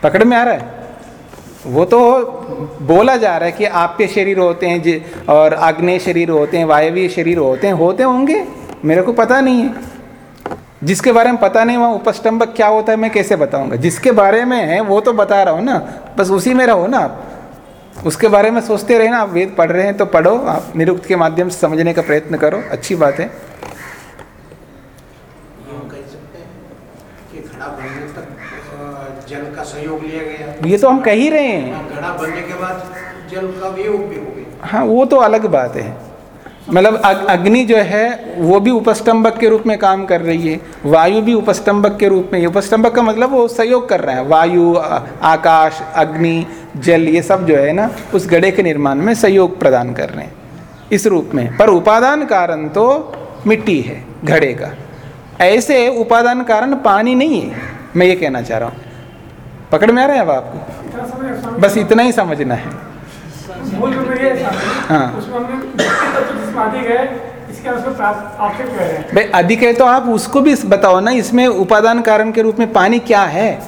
पकड़ में आ रहा है? वो तो बोला जा रहा है कि आपके शरीर होते हैं जे- और आग्नेय शरीर होते हैं वायवीय शरीर होते हैं होते होंगे? मेरे को पता नहीं है। जिसके बारे में पता नहीं वहाँ उपस्तंभक क्या होता है मैं कैसे बताऊँगा? जिसके बारे में है वो तो बता रहा हूँ ना। बस उसी में रहो ना आप। उसके बारे में सोचते रहे ना आप वेद पढ़ रहे हैं तो पढ़ो आप निरुक्त के माध्यम से समझने का प्रयत्न करो अच्छी बात है। ये हैं जल का सहयोग लिया गया। तो हम कह ही रहे हैं। घड़ा बनने के बाद जल का भी हो हाँ वो तो अलग बात है। मतलब अग्नि जो है वो भी उपस्तंभक के रूप में काम कर रही है वायु भी उपस्तंभक के रूप में उपस्तंभक का मतलब वो सहयोग कर रहा है। वायु आकाश अग्नि जल ये सब जो है ना उस गड़े के निर्माण में सहयोग प्रदान कर रहे हैं। इस रूप में। पर उपादान कारण तो मिट्टी है घड़े का। ऐसे उपादान कारण पानी नहीं है मैं ये कहना चाह रहा हूँ। पकड़ में आ रहा है अब आपको? बस इतना ही समझना है। है। अधिक है भाई अधिक है तो आप उसको भी बताओ ना इसमें उपादान कारण के रूप में पानी क्या है?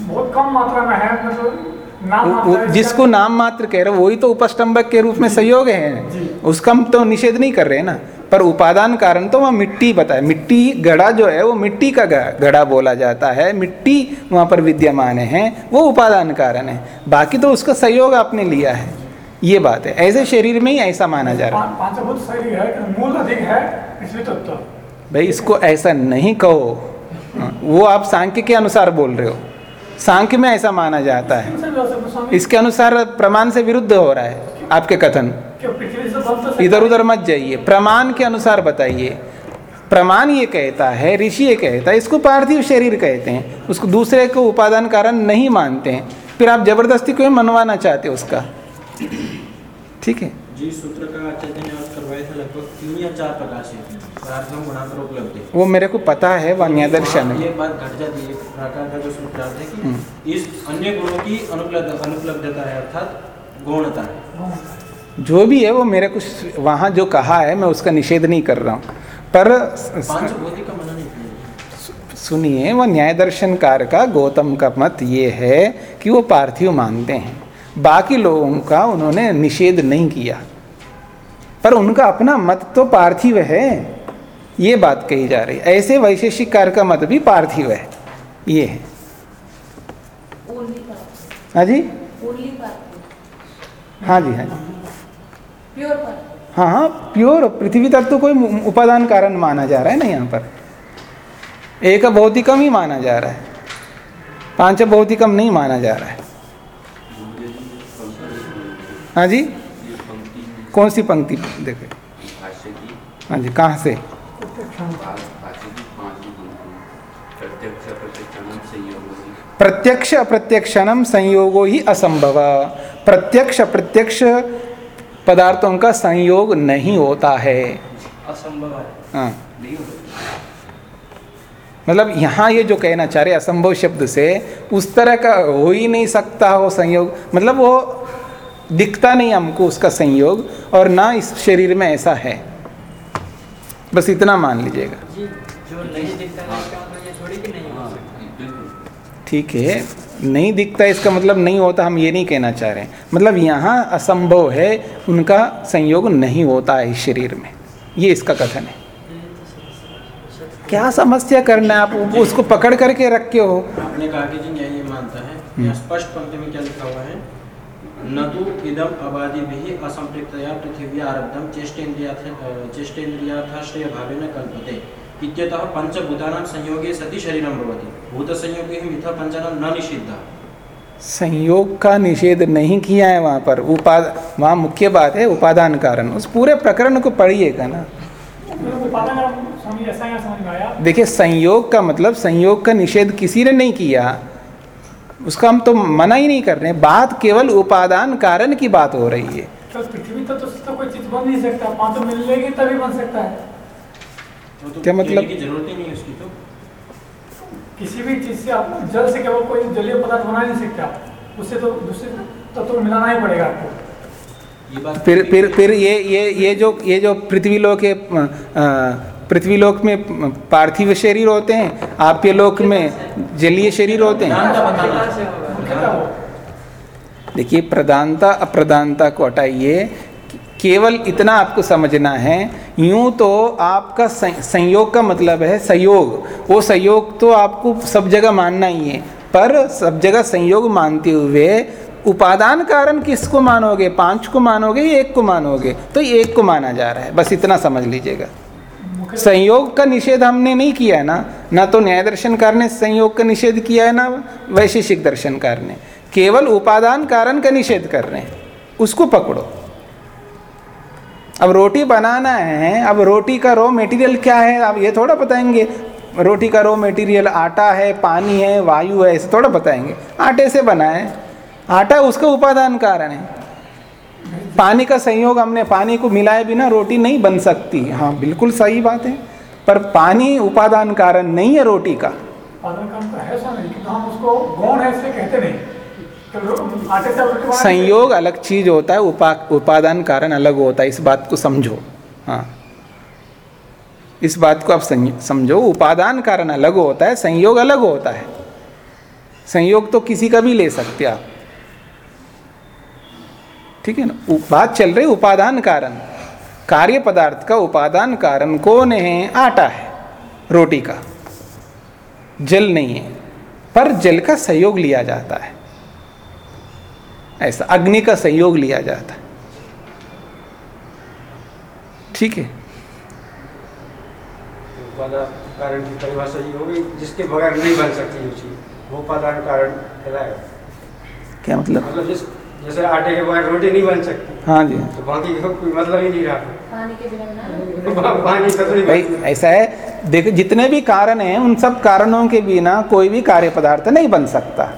बहुत कम मात्रा में है मतलब नाम जिसको नाम मात्र कह रहे हो वही तो उपस्तंभक के रूप में सहयोग है। उसका हम तो निषेध नहीं कर रहे हैं ना। पर उपादान कारण तो वहाँ मिट्टी बताए मिट्टी गड़ा जो है वो मिट्टी का ग- गड़ा बोला जाता है। मिट्टी वहाँ पर विद्यमान है वो उपादान कारण है। बाकी तो उसका सहयोग आपने लिया है। ये बात है। ऐसे शरीर में ही ऐसा माना जा रहा है। है कि मूल अधिक है भाई इसको ऐसा नहीं कहो। हाँ, वो आप सांख्य के अनुसार बोल रहे हो। सांख्य में ऐसा माना जाता है। इसके अनुसार प्रमाण से विरुद्ध हो रहा है आपके कथन। तो इधर उधर मत जाइए। प्रमाण के अनुसार बताइए। प्रमाण ये कहता है ऋषि ये कहता है इसको पार्थिव शरीर कहते हैं। उसको दूसरे को उपादान कारण नहीं मानते हैं। फिर आप ज़बरदस्ती क्यों मनवाना चाहते हो उसका? ठीक है। जी सूत्र का आचार्य ने आज करवाए थे लगभग तीन या चार गुणांतर उपलब्ध है। वो मेरे को पता है दर्शन ये बात घट जाती है। प्रकार का जो सूत्रार्थ है कि इस अन्य गुणों की अनुपलब्ध अनुपलब्धता है अर्थात गौणता है। जो भी है वो मेरे को वहाँ जो कहा है मैं उसका निषेध नहीं कर रहा हूँ। पर सुनिए वो न्याय दर्शनकार का गौतम का मत ये है कि वो पार्थिव मानते हैं। बाकी लोगों का उन्होंने निषेध नहीं किया। पर उनका अपना मत तो पार्थिव है ये बात कही जा रही है। ऐसे वैशेषिक कार का मत भी पार्थिव है ये है। हाँ जी? हाँ जी हाँ जी। हाँ हाँ प्योर पृथ्वी तत्व तो कोई उपादान कारण माना जा रहा है ना यहाँ पर। एक भौतिकम ही माना जा रहा है। पाँच भौतिकम नहीं माना जा रहा है। हाँ जी? कौन सी पंक्ति? देखे। हाँ जी कहाँ से? प्रत्यक्ष अप्रत्यक्षणम संयोगो ही असंभव। प्रत्यक्ष अप्रत्यक्ष पदार्थों का संयोग नहीं होता है। असंभव हाँ। मतलब यहाँ ये जो कहना चाह रहे असंभव शब्द से उस तरह का हो ही नहीं सकता हो संयोग। मतलब वो दिखता नहीं हमको उसका संयोग और ना इस शरीर में ऐसा है। बस इतना मान लीजिएगा। जी जो नहीं दिखता है इसका मतलब ये नहीं हो ठीक है नहीं दिखता इसका मतलब नहीं होता हम ये नहीं कहना चाह रहे हैं। मतलब यहाँ असंभव है उनका संयोग नहीं होता है इस शरीर में। ये इसका कथन है। क्या समस्या करना है आप? उसको पकड़ करके रखे हो। आपने कहा कि जी न्याय ये मानता है स्पष्ट पंक्ति में क्या लिखा हुआ है? न तो इदम अबादि भी असंपृक्तया पृथिवी आरब्धम चेष्टेन्द्रिया चेष्टेन्द्रियार्थाश्रय भावेन कल्पते। इत्यतः पंचभूतानां संयोगे सति शरीरं भवति। भूतसंयोगे हि मिथ्या पंचनां न निषिद्धः। संयोग का निषेध नहीं किया है वहाँ पर। उपाद वहाँ मुख्य बात है उपादान कारण। उस पूरे प्रकरण को पढ़िएगा ना। देखिए संयोग का मतलब संयोग का निषेध किसी ने नहीं किया। उसका हम तो मना ही नहीं कर रहे बात केवल उपादान कारण की बात हो रही है। तो पृथ्वी तो, तो, तो कोई चीज़ बन नहीं सकता। पाँच तो मिलेगी तभी बन सकता है। वो तो क्या मतलब? की ज़रूरत ही नहीं है उसकी तो। किसी भी चीज़ से आप जल से केवल कोई जलीय पदार्थ बना नहीं सकते आप। उससे तो दूसरे तत्व तो मिलाना ही पड़ेगा आपको। ये फिर फिर फिर ये ये ये जो ये जो पृथ्वी लोग है अ, पृथ्वी लोक में पार्थिव शरीर होते हैं आपके लोक में जलीय शरीर होते हैं। देखिए प्रधानता अप्रधानता को हटाइए। केवल इतना आपको समझना है यूँ तो आपका संयोग का मतलब है संयोग। वो संयोग तो आपको सब जगह मानना ही है पर सब जगह संयोग मानते हुए उपादान कारण किसको मानोगे? पाँच को मानोगे एक को मानोगे? तो एक को माना जा रहा है। बस इतना समझ लीजिएगा। संयोग का निषेध हमने नहीं किया है ना? ना तो न्याय दर्शनकार ने संयोग का निषेध किया है ना वैशेषिक दर्शनकार ने केवल उपादान कारण का निषेध कर रहे हैं। उसको पकड़ो। अब रोटी बनाना है, अब रोटी का रॉ मटेरियल क्या है? अब ये थोड़ा बताएँगे। रोटी का रॉ मटेरियल आटा है, पानी है, वायु है ऐसे थोड़ा बताएँगे। आटे से बना है आटा उसका उपादान कारण है। पानी का संयोग हमने पानी को मिलाए बिना रोटी नहीं बन सकती। हाँ बिल्कुल सही बात है। पर पानी उपादान कारण नहीं है रोटी का। नहीं तो बना संयोग अलग चीज़ होता है उपा उपादान कारण अलग होता है। इस बात को समझो। हाँ। इस बात को आप समझो। उपादान कारण अलग होता है संयोग अलग होता है। संयोग तो किसी का भी ले सकते आप। ठीक है ना? बात चल रही उपादान कारण। कार्य पदार्थ का उपादान कारण कौन है? आटा है रोटी का। जल नहीं है पर जल का सहयोग लिया जाता है। ऐसा अग्नि का सहयोग लिया जाता है। ठीक है? कारण की परिभाषा ये होगी जिसके बगैर नहीं बन सकती वो उपादान कारण क्या मतलब? मतलब जिस जैसे आटे के बगैर रोटी नहीं बन सकती। हाँ जी। तो बाकी कोई मतलब ही नहीं रहा। पानी के बिना बना पानी का तो भाई ऐसा है देखो जितने भी कारण हैं उन सब कारणों के बिना कोई भी कार्य पदार्थ नहीं बन सकता।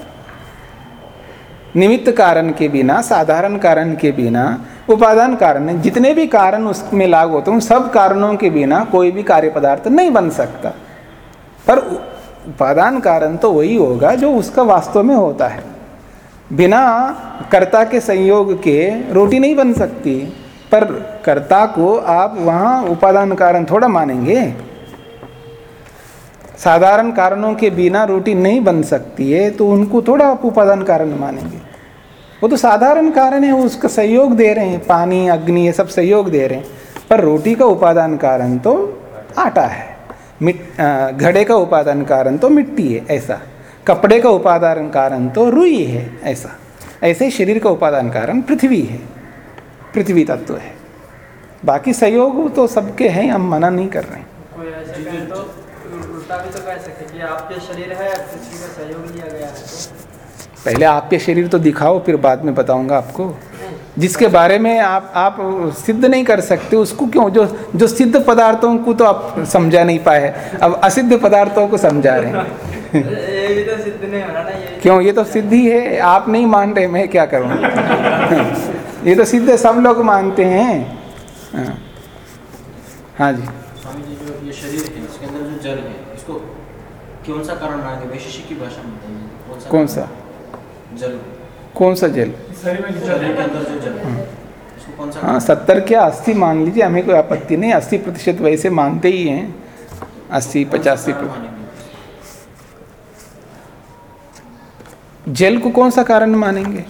निमित्त कारण के बिना साधारण कारण के बिना उपादान कारण जितने भी कारण उसमें लागू होते हैं उन सब कारणों के बिना कोई भी कार्य पदार्थ नहीं बन सकता। पर उपादान कारण तो वही होगा जो उसका वास्तव में होता है। बिना कर्ता के संयोग के रोटी नहीं बन सकती। पर कर्ता को आप वहाँ उपादान कारण थोड़ा मानेंगे। साधारण कारणों के बिना रोटी नहीं बन सकती है तो उनको थोड़ा आप उपादान कारण मानेंगे। वो तो साधारण कारण है उसका सहयोग दे रहे हैं, पानी, अग्नि, ये सब सहयोग दे रहे हैं। पर रोटी का उपादान कारण तो आटा है, मिट घड़े का उपादान कारण तो मिट्टी है, ऐसा। कपड़े का उपादान कारण तो रुई है ऐसा। ऐसे शरीर का उपादान कारण पृथ्वी है। पृथ्वी तत्व है। बाकी सहयोग तो सबके हैं हम मना नहीं कर रहे हैं। तो तो कह सकते कि आपके शरीर पृथ्वी का सहयोग लिया गया तो। पहले आपके शरीर तो दिखाओ फिर बाद में बताऊँगा आपको। जिसके बारे में आप आप सिद्ध नहीं कर सकते उसको क्यों? जो जो सिद्ध पदार्थों को तो आप समझा नहीं पाए अब असिद्ध पदार्थों को समझा रहे हैं। ये भी तो सिद्ध नहीं हो रहा ना ये क्यों? ये तो सिद्ध ही है। आप नहीं मान रहे मैं क्या करूँ? ये तो सिद्ध सब लोग मानते हैं। हाँ। हाँ जी। स्वामी जी जो ये शरीर है इसके अंदर जो जल है इसको कौन सा कारण मानेंगे की भाषा में बताइए। कौन सा? जल। कौन सा जल? शरीर में शरीर के अंदर जो जल है इसको कौन सा हाँ सत्तर क्या? अस्सी मान लीजिए हमें कोई आपत्ति नहीं। अस्सी प्रतिशत वैसे मानते ही हैं। अस्सी पचासी प्रतिशत। जल को कौन सा कारण मानेंगे?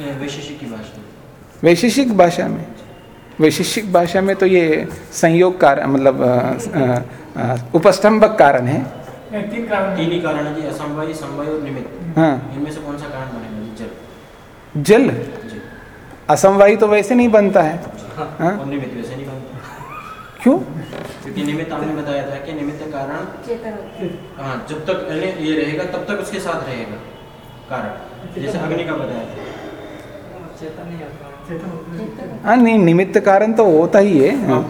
ये वैशेषिक भाषा में। वैशेषिक भाषा में? वैशेषिक भाषा में तो ये संयोग कारण मतलब उपस्तंभक कारण है। तीन कारण तीन ही कारण है जी असमवाय समवाय और निमित्त। हाँ। इनमें से कौन सा कारण मानेंगे जी? जल। जल? जी तो वैसे नहीं बनता है हाँ। और निमित्त वैसे नहीं बनता। क्यों? क्योंकि निमित्त आपने बताया था कि निमित्त कारण चेतन होते हैं। हाँ जब तक ये रहेगा तब तक उसके साथ रहेगा कारण जैसे अग्नि का बताया था। नहीं होता। चेतन होते हैं। हाँ नहीं निमित्त कारण तो होता ही है। हाँ।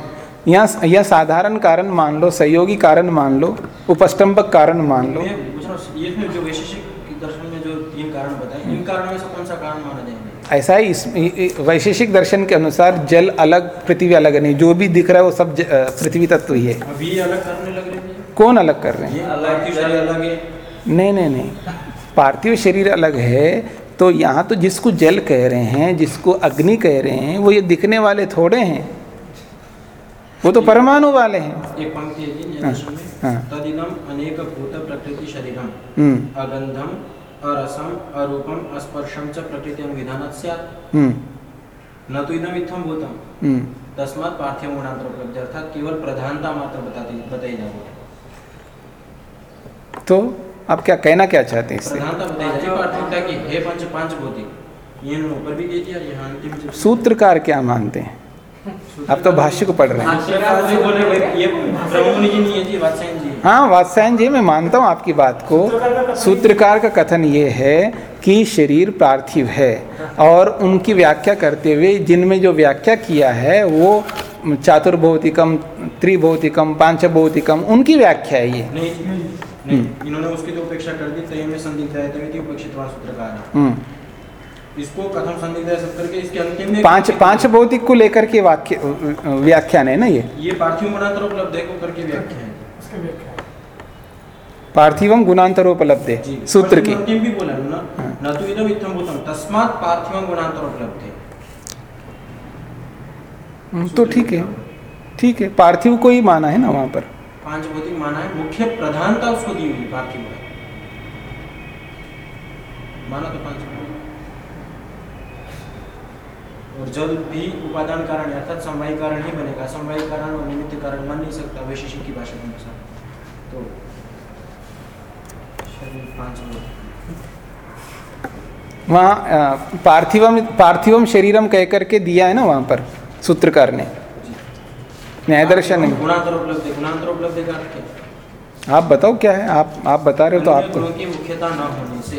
यहाँ यह साधारण कारण मान लो सहयोगी कारण मान लो उपस्तंभक कारण मान लो। हूँ ये जो वैशेषिक दर्शन में जो तीन कारण बताए इन कारणों में से कौन सा कारण माना जाएँगे ऐसा ही इस वैशेषिक दर्शन के अनुसार जल अलग पृथ्वी अलग नहीं। जो भी दिख रहा है वो सब पृथ्वी तत्व ही है। अभी अलग करने लग रहे हैं? कौन अलग कर रहे हैं? अलग अलग है। नहीं नहीं नहीं। पार्थिव शरीर अलग है तो यहाँ तो जिसको जल कह रहे हैं जिसको अग्नि कह रहे हैं वो ये दिखने वाले थोड़े हैं। वो तो परमाणु वाले हैं। एक पंक्ति है जी हाँ, में। हाँ। तदिदम अनेक भूत प्रकृति शरीरम। हम्म। अगंधम अरसम अरूपम स्पर्शम च प्रकृति अनुविधान स्यात्। हम्म। न तो इदम इत्थम भूतम। हम्म। तस्मात गुणांतर उपलब्ध अर्थात केवल प्रधानता मात्र बताती बताई है। तो आप क्या कहना क्या चाहते हैं इससे? की हे पंच पाँच भौतिक ये ऊपर भी दे दिया सूत्रकार क्या मानते हैं? आप तो भाष्य को पढ़ रहे हैं। हैं, नहीं है हाँ वात्सायन जी मैं मानता हूँ आपकी बात को। सूत्रकार का कथन ये है कि शरीर पार्थिव है और उनकी व्याख्या करते हुए जिनमें जो व्याख्या किया है वो चातुर्भौतिकम त्रिभौतिकम पांचभौतिकम उनकी व्याख्या है ये। नहीं जी नहीं इन्होंने उसकी तो उपेक्षा कर दी तय में संदिग्ध है तभी उपेक्षित सूत्रकार। है हम्म। इसको है सब करके इसके अंतिम में पाँच पाँच भौतिक को लेकर के वाक्य व्याख्यान है ना ये? ये पार्थिव गुणांतर उपलब्ध है को करके व्याख्या है। उसके व्याख्या पार्थिवम गुणांतरोपलब्ध है सूत्र की। अंतिम भी बोला ना न तो इदम इत्थम भूतम तस्मात पार्थिवम गुणांतर उपलब्ध है तो ठीक है। ठीक है पार्थिव को ही माना है ना वहाँ पर। पाँच भौतिक माना है मुख्य प्रधानता उसको दी हुई पार्थिव माना तो पाँच भौतिक। और जल भी उपादान कारण अर्थात समवायी कारण ही बनेगा। समवायी कारण और निमित्त कारण बन नहीं सकता वैशेषिक की भाषा के अनुसार। तो शरीर पाँच भौतिक वहाँ पार्थिवम पार्थिवम शरीरम कह करके दिया है ना वहाँ पर सूत्रकार ने। न्याय दर्शन? आप बताओ क्या है? आप आप बता रहे हो तो आपको। मुख्यता न होने से।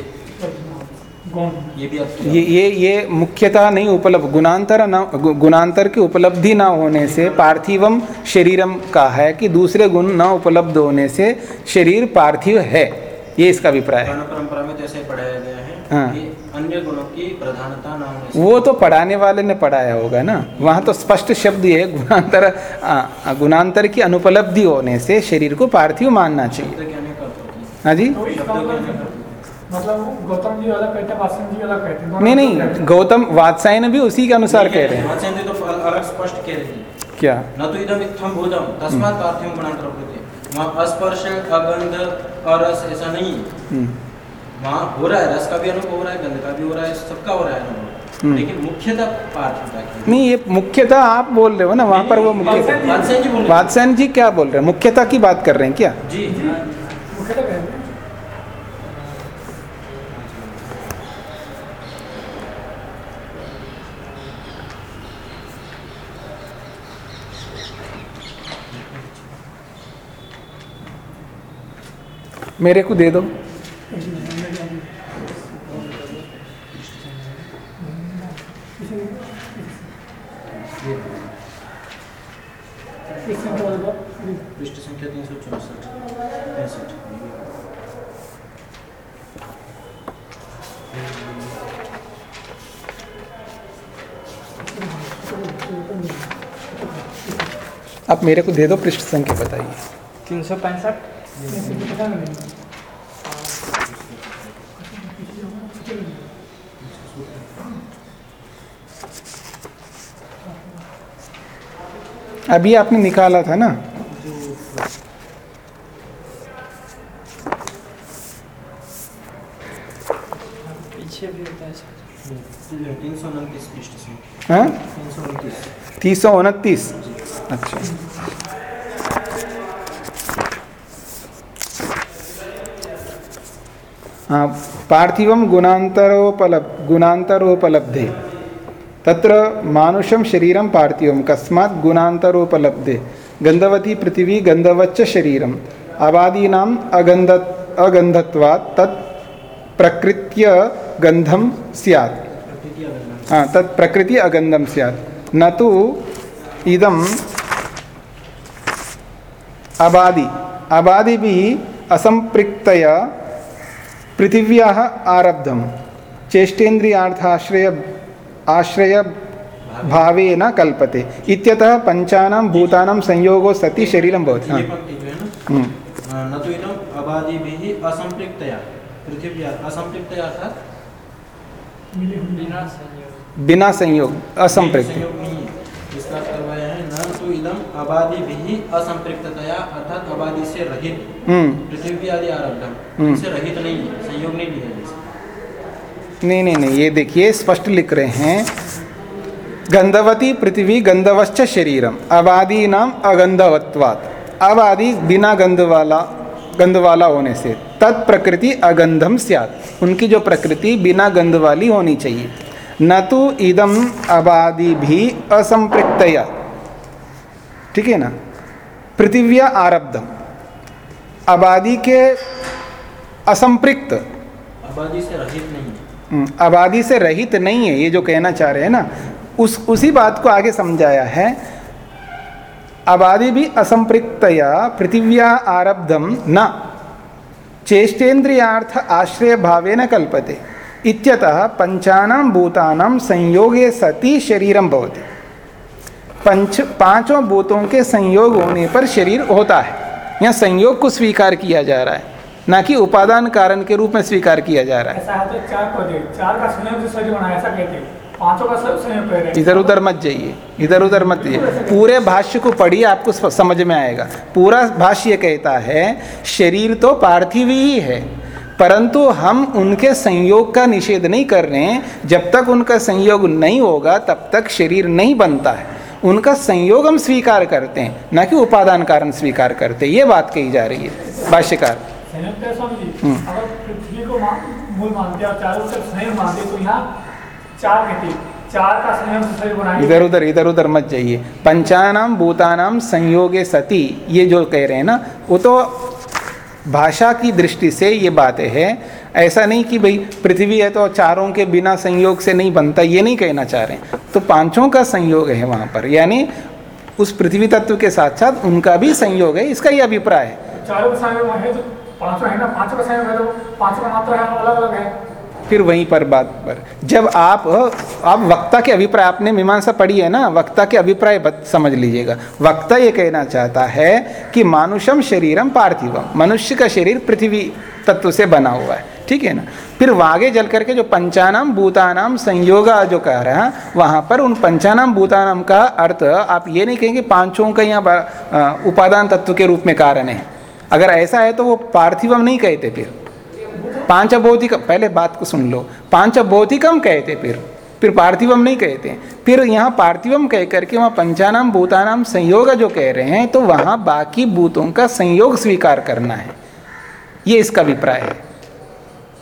ये भी ये ये ये मुख्यता नहीं उपलब्ध गुणांतर न गुणांतर की उपलब्धि न होने से पार्थिवम शरीरम का है कि दूसरे गुण न उपलब्ध होने से शरीर पार्थिव है। ये इसका अभिप्राय है। परंपरा में तो ऐसे पढ़ाया गया है हाँ। कि अन्य गुणों की प्रधानता न होने वो तो पढ़ाने वाले ने पढ़ाया होगा ना। वहाँ तो स्पष्ट शब्द ये है गुणांतर आ, गुणांतर की अनुपलब्धि होने से शरीर को पार्थिव मानना चाहिए। है। जी? तो मतलब कहने का अर्थ मतलब गौतम जी अलग कहते हैं वासन जी अलग कहते हैं नहीं नहीं हैं। गौतम वात्सायन भी उसी के अनुसार कह रहे हैं। वात्स्यायन जी तो अलग स्पष्ट कह रहे हैं। क्या? न तो इदम इत्थम भूतम तस्मात पार्थिव गुणांतर उपलब्ध है वहाँ अस्पर्श अगंध अरस ऐसा नहीं है। हम्म, वहाँ हो रहा है रस का भी अनुभव हो रहा है गंध का भी हो रहा है सबका हो रहा है अनुभव। हम्म। लेकिन मुख्यतः पार्थिवता नहीं ये मुख्यतः आप बोल रहे हो ना वहाँ पर वो मुख्यता वात्स्यायन जी बोल रहे हैं। वात्सायन जी क्या बोल रहे हैं? मुख्यता की बात कर रहे हैं क्या? जी मुख्यतः मेरे को दे दो। आप मेरे को दे दो पृष्ठ संख्या बताइए। तीन सौ पैंसठ। अभी आपने निकाला था ना? पीछे भी होता है सर। तीन सौ उनतीस हाँ? सौ उनतीस? अच्छा। हाँ पार्थिवम गुणांतरोपलब्ध। तत्र मानुषम शरीरम पार्थिवम कस्मात् गुणांतरोपलब्धे। गंधवती पृथिवी गंधवच्च शरीरम। आबादीनाम अगंध अगंधत्वात् तत् प्रकृत्य गंधम स्यात्। हाँ तत् प्रकृति अगंधम स्यात्। न तो इदम अबादि। अबादि भी असंपृक्तया पृथिव्याः आरब्धं। चेष्टेन्द्रियार्थाश्रय आश्रय भावेन कल्पते। इत्यतः पंचानां भूतानां संयोगो सति शरीरं भवति। है। ना तो इदम अबादिभिः पृथिव्या असंपृक्तया अर्थात बिना संयोग। बिना संयोग असंपृक्त। संयोग नहीं। इसका करवाया है न तो इदम असंपृक्ततया अर्थात से रहित हम्म। पृथ्वी आदि आरब्धम। हम्म। इनसे रहित नहीं है संयोग नहीं लिया नहीं नहीं नहीं ये देखिए स्पष्ट लिख रहे हैं। गंधवती पृथ्वी गंधवश्च शरीरम अबादी नाम अगंधवत्वात्। अबादी बिना गंध वाला गंध वाला होने से तत्प्रकृति अगंधम स्यात्। उनकी जो प्रकृति बिना गंध वाली होनी चाहिए। न तो इदम अबादी भी असंपृक्तया। ठीक है ना? पृथिव्या आरब्धम। आबादी के असंपृक्त। आबादी से रहित नहीं है। हम्म, आबादी से रहित नहीं है ये जो कहना चाह रहे हैं ना उस उसी बात को आगे समझाया है। आबादी भी असंपृक्तया पृथिव्या आरब्धम न। चेष्टेन्द्रियार्थ आश्रय भावेन कल्पते। इत्यतः पंचानां भूतानां संयोगे सति शरीरम भवति। पंच पाँचों भूतों के संयोग होने पर शरीर होता है। यहाँ संयोग को स्वीकार किया जा रहा है ना कि उपादान कारण के रूप में स्वीकार किया जा रहा है। है तो चार चार का संयोग से शरीर बना ऐसा कहते पाँचों का सब संयोग कह रहे इधर उधर मत जाइए इधर उधर मत जाइए। पूरे भाष्य को पढ़िए आपको समझ में आएगा। पूरा भाष्य कहता है शरीर तो पार्थिव ही है परंतु हम उनके संयोग का निषेध नहीं कर रहे हैं। जब तक उनका संयोग नहीं होगा तब तक शरीर नहीं बनता है। उनका संयोग हम स्वीकार करते हैं न कि उपादान कारण स्वीकार करते हैं। ये बात कही जा रही है भाष्यकार। हम्म। तो यहाँ चार कहते चार का संयोग से शरीर बनाएँगे। इधर उधर इधर उधर मत जाइए। पंचानाम भूतानाम संयोगे सती ये जो कह रहे हैं ना वो तो भाषा की दृष्टि से ये बातें हैं। ऐसा नहीं कि भाई पृथ्वी है तो चारों के बिना संयोग से नहीं बनता, ये नहीं कहना चाह रहे हैं। तो पाँचों का संयोग है वहाँ पर, यानी उस पृथ्वी तत्व के साथ साथ उनका भी संयोग है, इसका ये अभिप्राय है। चारों है तो पाँचों है ना? पाँचों का संयोग है तो पाँचों का मात्रा अलग अलग है। फिर वहीं पर बात पर। जब आप आप वक्ता के अभिप्राय, आपने मीमांसा पढ़ी है ना, वक्ता के अभिप्राय समझ लीजिएगा। वक्ता ये कहना चाहता है कि मानुषम शरीरम पार्थिवम, मनुष्य का शरीर पृथ्वी तत्व से बना हुआ है। ठीक है ना? फिर आगे जल करके जो पंचानाम भूतानाम संयोग जो कह रहे हैं, वहाँ पर उन पंचानाम भूतानाम का अर्थ, आप ये नहीं कहेंगे पाँचों का यहाँ उपादान तत्व के रूप में कारण है। अगर ऐसा है तो वो पार्थिवम नहीं कहते फिर। पाँच भौतिक पहले बात को सुन लो। पाँच भौतिकम कहते फिर। फिर पार्थिवम नहीं कहते फिर यहाँ पार्थिवम कह करके वहाँ पंचानाम भूतानाम संयोग जो कह रहे हैं तो वहाँ बाकी भूतों का संयोग स्वीकार करना है। ये इसका अभिप्राय है।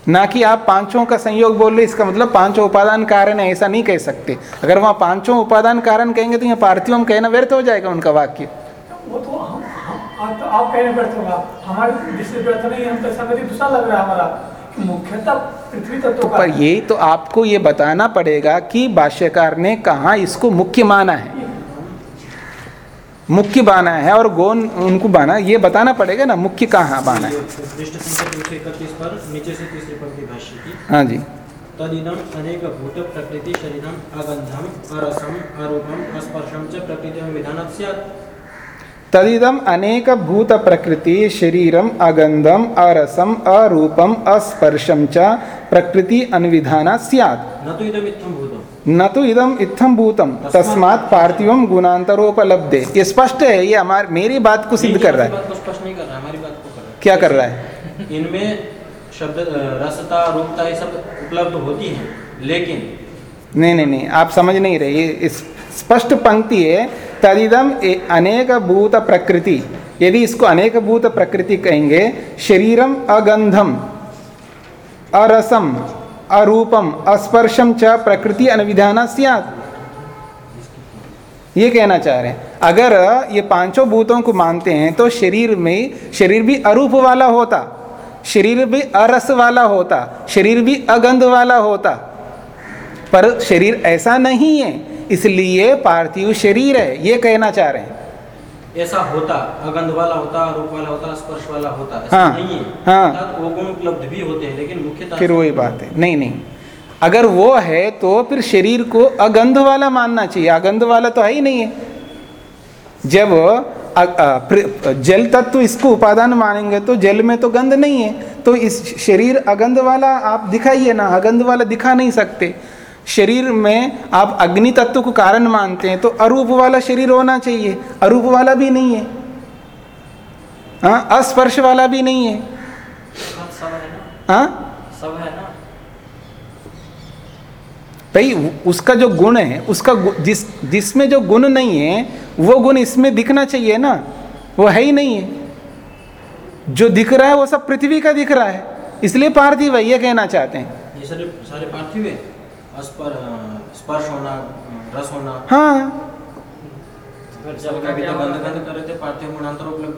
ना कि आप पाँचों का संयोग बोल रहे इसका मतलब पाँचों उपादान कारण है, ऐसा नहीं कह सकते। अगर वहाँ पाँचों उपादान कारण कहेंगे तो यहाँ पार्थिवम कहना व्यर्थ हो जाएगा उनका वाक्य। वो तो आप तो आप कहने व्यर्थ होगा हमारे दृष्टि व्यर्थ नहीं हम तो संगति दूसरा लग रहा है हमारा कि मुख्यतः पृथ्वी तत्व का पर ये तो आपको ये बताना पड़ेगा कि भाष्यकार ने कहा इसको मुख्य माना है। मुख्य बाना है और गोन उनको बाना ये बताना पड़ेगा ना मुख्य कहाँ बाना है। पृष्ठ संख्या दो सौ इकतीस पर नीचे से तीसरी पंक्ति भाष्य की हाँ जी। तदिदम अनेक भूत प्रकृति शरीरम अगंधम अरसम अरूपम स्पर्शम च प्रकृति विधान तदिदम अनेक भूत प्रकृति शरीरम अगंधम अरसम अरूपम अस्पर्शम च प्रकृति अनुविधाना स्यात्। न तो इदम इत्थम भूतम। तस्मात् पार्थिवम। गुणांतरोपलब्धे ये स्पष्ट है ये हमारे मेरी बात को सिद्ध कर रहा है। क्या कर रहा है। है? इनमें शब्द रसता रूपता ये सब उपलब्ध होती हैं लेकिन नहीं नहीं नहीं आप समझ नहीं रहे। ये स्पष्ट पंक्ति है तदिदम अनेक भूत प्रकृति यदि इसको अनेक भूत प्रकृति कहेंगे शरीरम अगंधम अरसम अरूपम अस्पर्शम च प्रकृति अनुविधाना स्यात्। ये कहना चाह रहे हैं। अगर ये पाँचों भूतों को मानते हैं तो शरीर में, शरीर भी अरूप वाला होता, शरीर भी अरस वाला होता, शरीर भी अगंध वाला होता। पर शरीर ऐसा नहीं है। इसलिए पार्थिव शरीर है ये कहना चाह रहे हैं। ऐसा होता अगंध वाला होता रूप वाला होता स्पर्श वाला होता ऐसा हाँ, नहीं है। हाँ। वो गुण उपलब्ध भी होते हैं लेकिन मुख्यतः फिर वही बात है। नहीं नहीं। अगर वो है तो फिर शरीर को अगंध वाला मानना चाहिए। अगंध वाला तो है ही नहीं है। जब अ- अ, जल तत्व इसको उपादान मानेंगे तो जल में तो गंध नहीं है। तो इस शरीर अगंध वाला आप दिखाइए ना अगंध वाला दिखा नहीं सकते। शरीर में आप अग्नि तत्व को कारण मानते हैं तो अरूप वाला शरीर होना चाहिए। अरूप वाला भी नहीं है। हाँ अस्पर्श वाला भी नहीं है। है हाँ? सब है ना? भाई उसका जो गुण है उसका गु- जिस जिसमें जो गुण नहीं है वो गुण इसमें दिखना चाहिए ना। वो है ही नहीं है। जो दिख रहा है वो सब पृथ्वी का दिख रहा है। इसलिए पार्थिव है ये कहना चाहते हैं। ये सारे सारे पार्थिव है? स्पर स्पर्श होना रस होना। हाँ।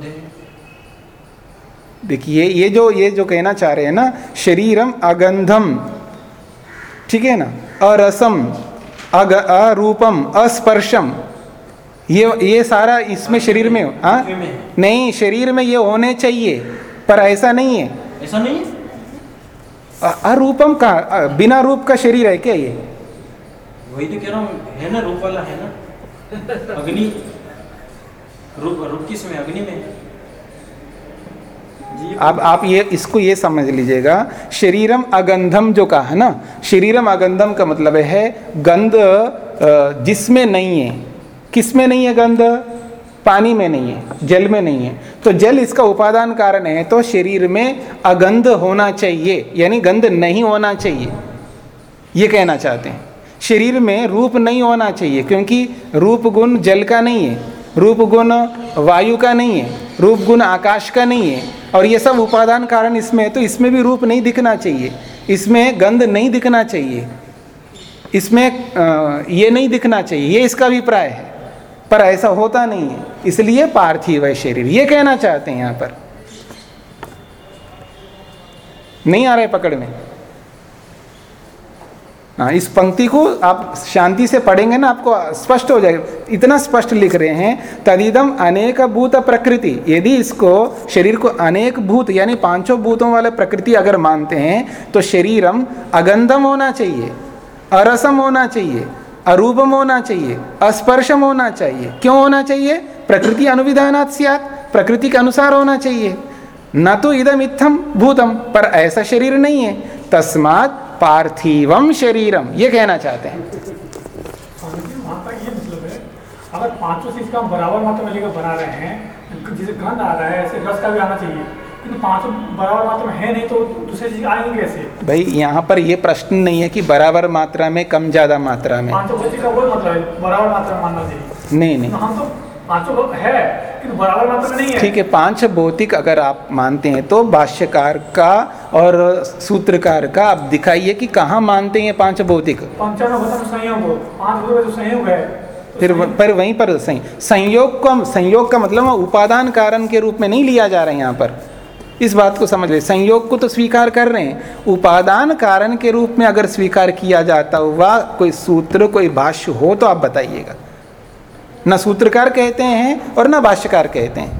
है। देखिए ये जो ये जो कहना चाह रहे हैं ना शरीरम अगंधम ठीक है ना? अरसम अग अरूपम अस्पर्शम ये ये सारा इसमें शरीर में हाँ? में। है नहीं शरीर में ये होने चाहिए पर ऐसा नहीं है। ऐसा नहीं है? अरूपम का बिना रूप का शरीर है क्या ये? वही तो कह रहा हूँ है ना रूप वाला है ना? अग्नि रूप रूप किसमें? अग्नि में? आप आप ये इसको ये समझ लीजिएगा शरीरम अगंधम जो कहा है ना? शरीरम अगंधम का मतलब है गंध जिसमें नहीं है। किसमें नहीं है गंध? पानी में नहीं है, जल में नहीं है। तो जल इसका उपादान कारण है तो शरीर में अगंध होना चाहिए, यानी गंध नहीं होना चाहिए। ये कहना चाहते हैं। शरीर में रूप नहीं होना चाहिए, क्योंकि रूप गुण जल का नहीं है, रूप गुण वायु का नहीं है, रूप गुण आकाश का नहीं है, और ये सब उपादान कारण इसमें है तो इसमें भी रूप नहीं दिखना चाहिए। इसमें गंध नहीं दिखना चाहिए। इसमें ये नहीं दिखना चाहिए। ये इसका अभिप्राय है, पर ऐसा होता नहीं है। इसलिए पार्थिव है शरीर। ये कहना चाहते हैं यहाँ पर। नहीं आ रहे पकड़ में। हाँ इस पंक्ति को आप शांति से पढ़ेंगे ना, आपको स्पष्ट हो जाएगा। इतना स्पष्ट लिख रहे हैं, तदिदम अनेक भूत प्रकृति। यदि इसको, शरीर को अनेक भूत, यानी पाँचों भूतों वाले प्रकृति अगर मानते हैं तो शरीरम अगंधम होना चाहिए, अरसम होना चाहिए, अरूपम होना चाहिए, अस्पर्शम होना चाहिए। क्यों होना चाहिए? प्रकृति अनुविधानात् स्यात् प्रकृति के अनुसार होना चाहिए। न तो इदम इत्थम भूतम पर ऐसा शरीर नहीं है। तस्मात् पार्थिवम शरीरम ये कहना चाहते हैं। मतलब है अगर पाँचों चीज़ का बराबर मात्रा में लेकर बना रहे हैं जैसे गंध आ रहा है ऐसे रस का भी आना चाहिए किंतु पाँचों बराबर मात्रा में है नहीं तो भाई यहाँ पर ये प्रश्न नहीं है कि बराबर मात्रा में कम ज़्यादा मात्रा में। मतलब नहीं नहीं। तो हम तो पाँचों है किंतु बराबर मात्रा में नहीं है। ठीक है पाँच भौतिक अगर आप मानते हैं तो भाष्यकार का और सूत्रकार का आप दिखाइए कि कहाँ मानते हैं पाँच भौतिक। संयोग पाँच भूतों जो संयोग है। तो फिर पर वहीं पर संयोग को संयोग का मतलब उपादान कारण के रूप में नहीं लिया जा रहा है यहाँ पर। इस बात को समझ ले संयोग को तो स्वीकार कर रहे हैं। उपादान कारण के रूप में अगर स्वीकार किया जाता हुआ कोई सूत्र कोई भाष्य हो तो आप बताइएगा। न सूत्रकार कहते हैं और न भाष्यकार कहते हैं।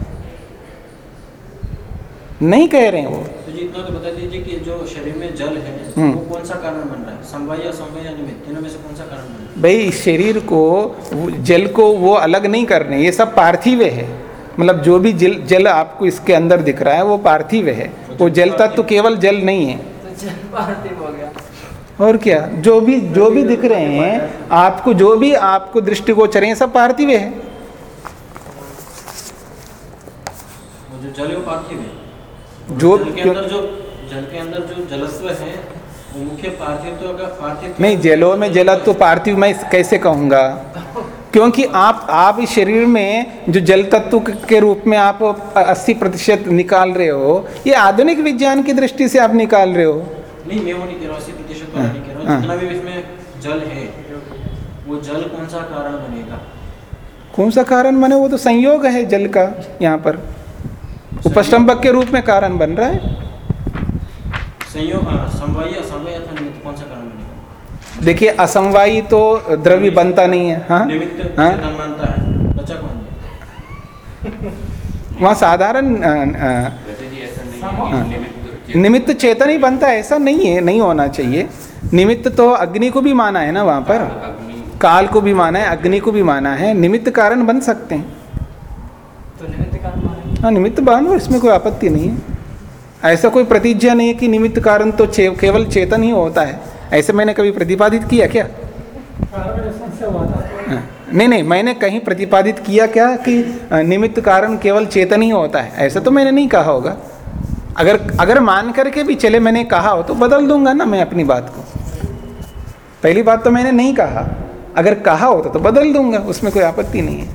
नहीं कह रहे हैं वो। तो जी इतना तो बता दीजिए कि जो शरीर में जल है हम्म। वो कौन सा कारण बन रहा है? समवाय या समवाय या निमित्त तीनों में से कौन सा कारण बन रहा है? भाई इस शरीर को जल को वो अलग नहीं कर रहे ये सब पार्थिव है। मतलब जो भी जल जल आपको इसके अंदर दिख रहा है वो पार्थिव है। वो जल तत्व तो केवल जल नहीं है। तो जल पार्थिव हो गया। और क्या? जो भी जो भी दिख रहे हैं आपको जो भी आपको दृष्टिगोचर हैं सब पार्थिव है। जो जल पार्थिव जो जल के अंदर जो जल के अंदर जो जलत्व है मुख्य पार्थिव तो अगर पार्थिव नहीं जलों में तो पार्थिव मैं कैसे कहूँगा? क्योंकि आप आप इस शरीर में जो जल तत्व के रूप में आप 80 प्रतिशत निकाल रहे हो ये आधुनिक विज्ञान की दृष्टि से आप निकाल रहे हो। नहीं मैं वो नहीं कह रहा अस्सी प्रतिशत वाला नहीं कह रहा हाँ। हूँ। जितना भी इसमें जल है वो जल कौन सा कारण बनेगा? कौन सा कारण बने? वो तो संयोग है जल का यहाँ पर। उपस्तंभक के रूप में कारण बन रहा है। संयोग हाँ, समवाय असमवाय कौन सा कारण बनेगा? देखिए असमवायी तो द्रव्य बनता नहीं है हाँ? हाँ? मानता है बच्चा कौन है? वहाँ साधारण हाँ। निमित्त चेतन ही बनता है ऐसा नहीं है नहीं होना चाहिए। निमित्त तो अग्नि को भी माना है ना वहाँ पर? काल को भी माना है अग्नि को भी माना है। निमित्त कारण बन सकते हैं। तो निमित्त कारण हाँ। निमित्त बानो इसमें कोई आपत्ति नहीं है। ऐसा कोई प्रतिज्ञा नहीं है कि निमित्त कारण तो चे, केवल चेतन ही होता है। ऐसे मैंने कभी प्रतिपादित किया क्या? हाँ। नहीं नहीं मैंने कहीं प्रतिपादित किया क्या कि निमित्त कारण केवल चेतन ही होता है? ऐसा तो मैंने नहीं कहा होगा। अगर अगर मान करके भी चले मैंने कहा हो तो बदल दूँगा ना मैं अपनी बात को। पहली बात तो मैंने नहीं कहा। अगर कहा होता तो बदल दूँगा, उसमें कोई आपत्ति नहीं है।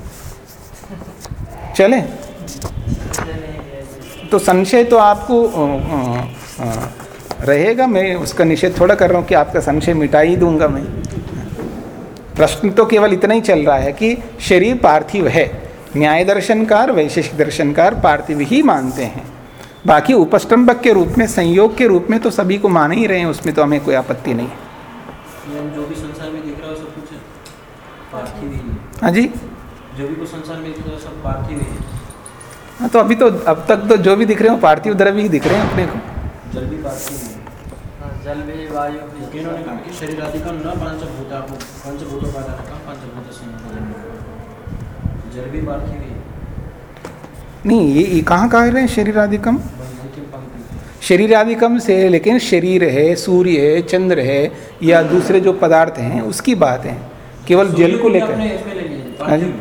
चले। तो संशय तो आपको रहेगा, मैं उसका निषेध थोड़ा कर रहा हूँ कि आपका संशय मिटा ही दूँगा मैं। प्रश्न तो केवल इतना ही चल रहा है कि शरीर पार्थिव है। न्याय दर्शनकार, वैशेषिक दर्शनकार पार्थिव ही मानते हैं। बाकी उपस्तंभक के रूप में संयोग के रूप में तो सभी को मान ही रहे हैं उसमें तो हमें कोई आपत्ति नहीं। है जो भी संसार में दिख रहा है सब कुछ पार्थिव ही हाँ जी? जो भी कुछ संसार में दिख रहा है सब पार्थिव ही है। हाँ तो अभी तो अब तक तो जो भी दिख रहे हो पार्थिव द्रव्य ही दिख रहे हैं अपने को। जल भी पार्थिव है हाँ, जल भी वायु भी इन्होंने कहा कि शरीर आदि का न पंचभूता पंचभूतों का पंचभूत संयोग जल भी पार्थिव है। नहीं ये, ये कहाँ कह रहे हैं? शरीर आदिकम बस अंतिम पंक्ति शरीर से लेकिन शरीर है सूर्य है चंद्र है या दूसरे जो पदार्थ हैं उसकी बात है। केवल जल को लेकर। ले हाँ जी।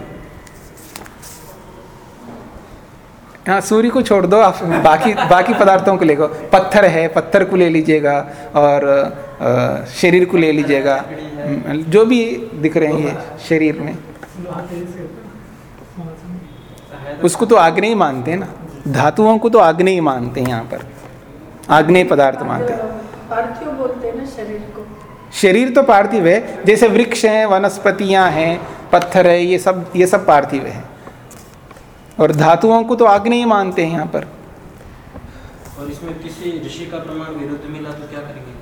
हाँ सूर्य को छोड़ दो आप बाकी बाकी पदार्थों को लेको पत्थर है पत्थर को ले लीजिएगा और अ, शरीर को ले लीजिएगा। हम्म, जो भी दिख रहे हैं ये शरीर में लोहा तेज से होता है। है तो उसको तो आग्नेय मानते हैं ना। धातुओं को तो आग्नेय मानते हैं यहाँ पर। आग्नेय पदार्थ मानते हैं। पार्थिव बोलते हैं ना शरीर को। शरीर तो पार्थिव है। जैसे वृक्ष हैं वनस्पतियाँ हैं पत्थर है ये सब ये सब पार्थिव है। और धातुओं को तो आग्नेय मानते हैं यहाँ पर। और इसमें किसी ऋषि का प्रमाण विरुद्ध मिला तो क्या करेंगे?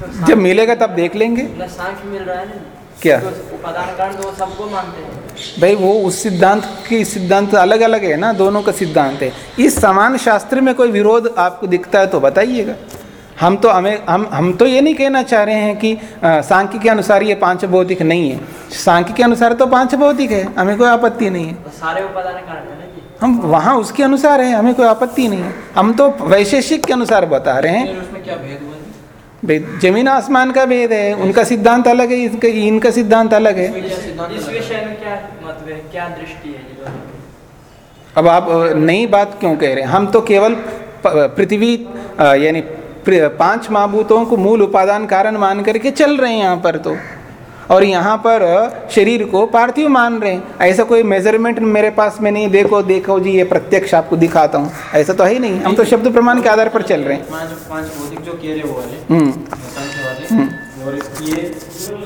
तो जब मिलेगा तब देख लेंगे। मिल रहा है क्या? तो उपादान कारण तो सबको मानते हैं। भाई वो उस सिद्धांत की सिद्धांत अलग अलग है ना दोनों का सिद्धांत है। इस समान शास्त्र में कोई विरोध आपको दिखता है तो बताइएगा। हम तो हमें हम हम तो ये नहीं कहना चाह रहे हैं कि सांख्य के अनुसार ये पाँच भौतिक नहीं है। सांख्य के अनुसार तो पाँच भौतिक है हमें कोई आपत्ति नहीं है। सारे उपादान हम वहाँ उसके अनुसार है हमें कोई आपत्ति नहीं है। हम तो वैशेषिक के अनुसार बता रहे हैं। उसमें क्या भेद ज़मीन आसमान का भेद है उनका सिद्धांत अलग है इसका इनका सिद्धांत अलग है। इस विषय में क्या मत है क्या दृष्टि है ये अब आप नई बात क्यों कह रहे हैं? हम तो केवल पृथ्वी यानी पाँच महाभूतों को मूल उपादान कारण मान करके चल रहे हैं यहाँ पर तो। और यहाँ पर शरीर को पार्थिव मान रहे हैं। ऐसा कोई मेज़रमेंट मेरे पास में नहीं। देखो देखो जी ये प्रत्यक्ष आपको दिखाता हूँ। ऐसा तो है ही नहीं। हम तो शब्द प्रमाण के आधार पर चल रहे हैं। पाँच पाँच भौतिक जो कह रहे वो वाले हम्म। सांख्य वाले और ये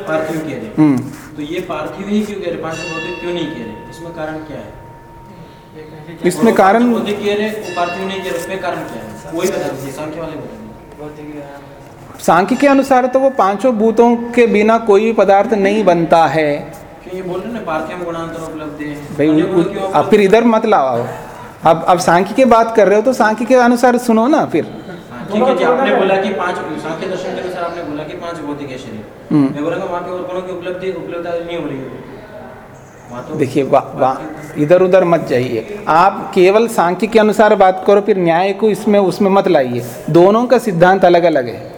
पार्थिव कह रहे हम्म। तो ये पार्थिव ही क्यों कह रहे पाँच भौतिक क्यों नहीं कह रहे इसमें कारण क्या है? इसमें वो कारण भौतिक कह रहे पार्थिव नहीं कह रहे उसमें कारण क्या है? वही बता दीजिए सांख्य वाले बता दीजिए। सांख्य के अनुसार तो वो पाँचों भूतों के बिना कोई भी पदार्थ नहीं बनता है। भाई अब फिर इधर मत लाओ। अब अब सांख्य की बात कर रहे हो तो सांख्य के अनुसार सुनो ना फिर। ठीक आपने बोला कि पाँच सांख्य दर्शन के अनुसार आपने बोला कि पाँच भौतिक है। शरीर हम्म। मैं बोला वहाँ पे और की उपलब्धि उपलब्धता नहीं हो रही है। तो देखिए इधर उधर मत जाइए। आप केवल सांख्य के अनुसार बात करो फिर न्याय को इसमें उसमें मत लाइए। दोनों का सिद्धांत अलग अलग है।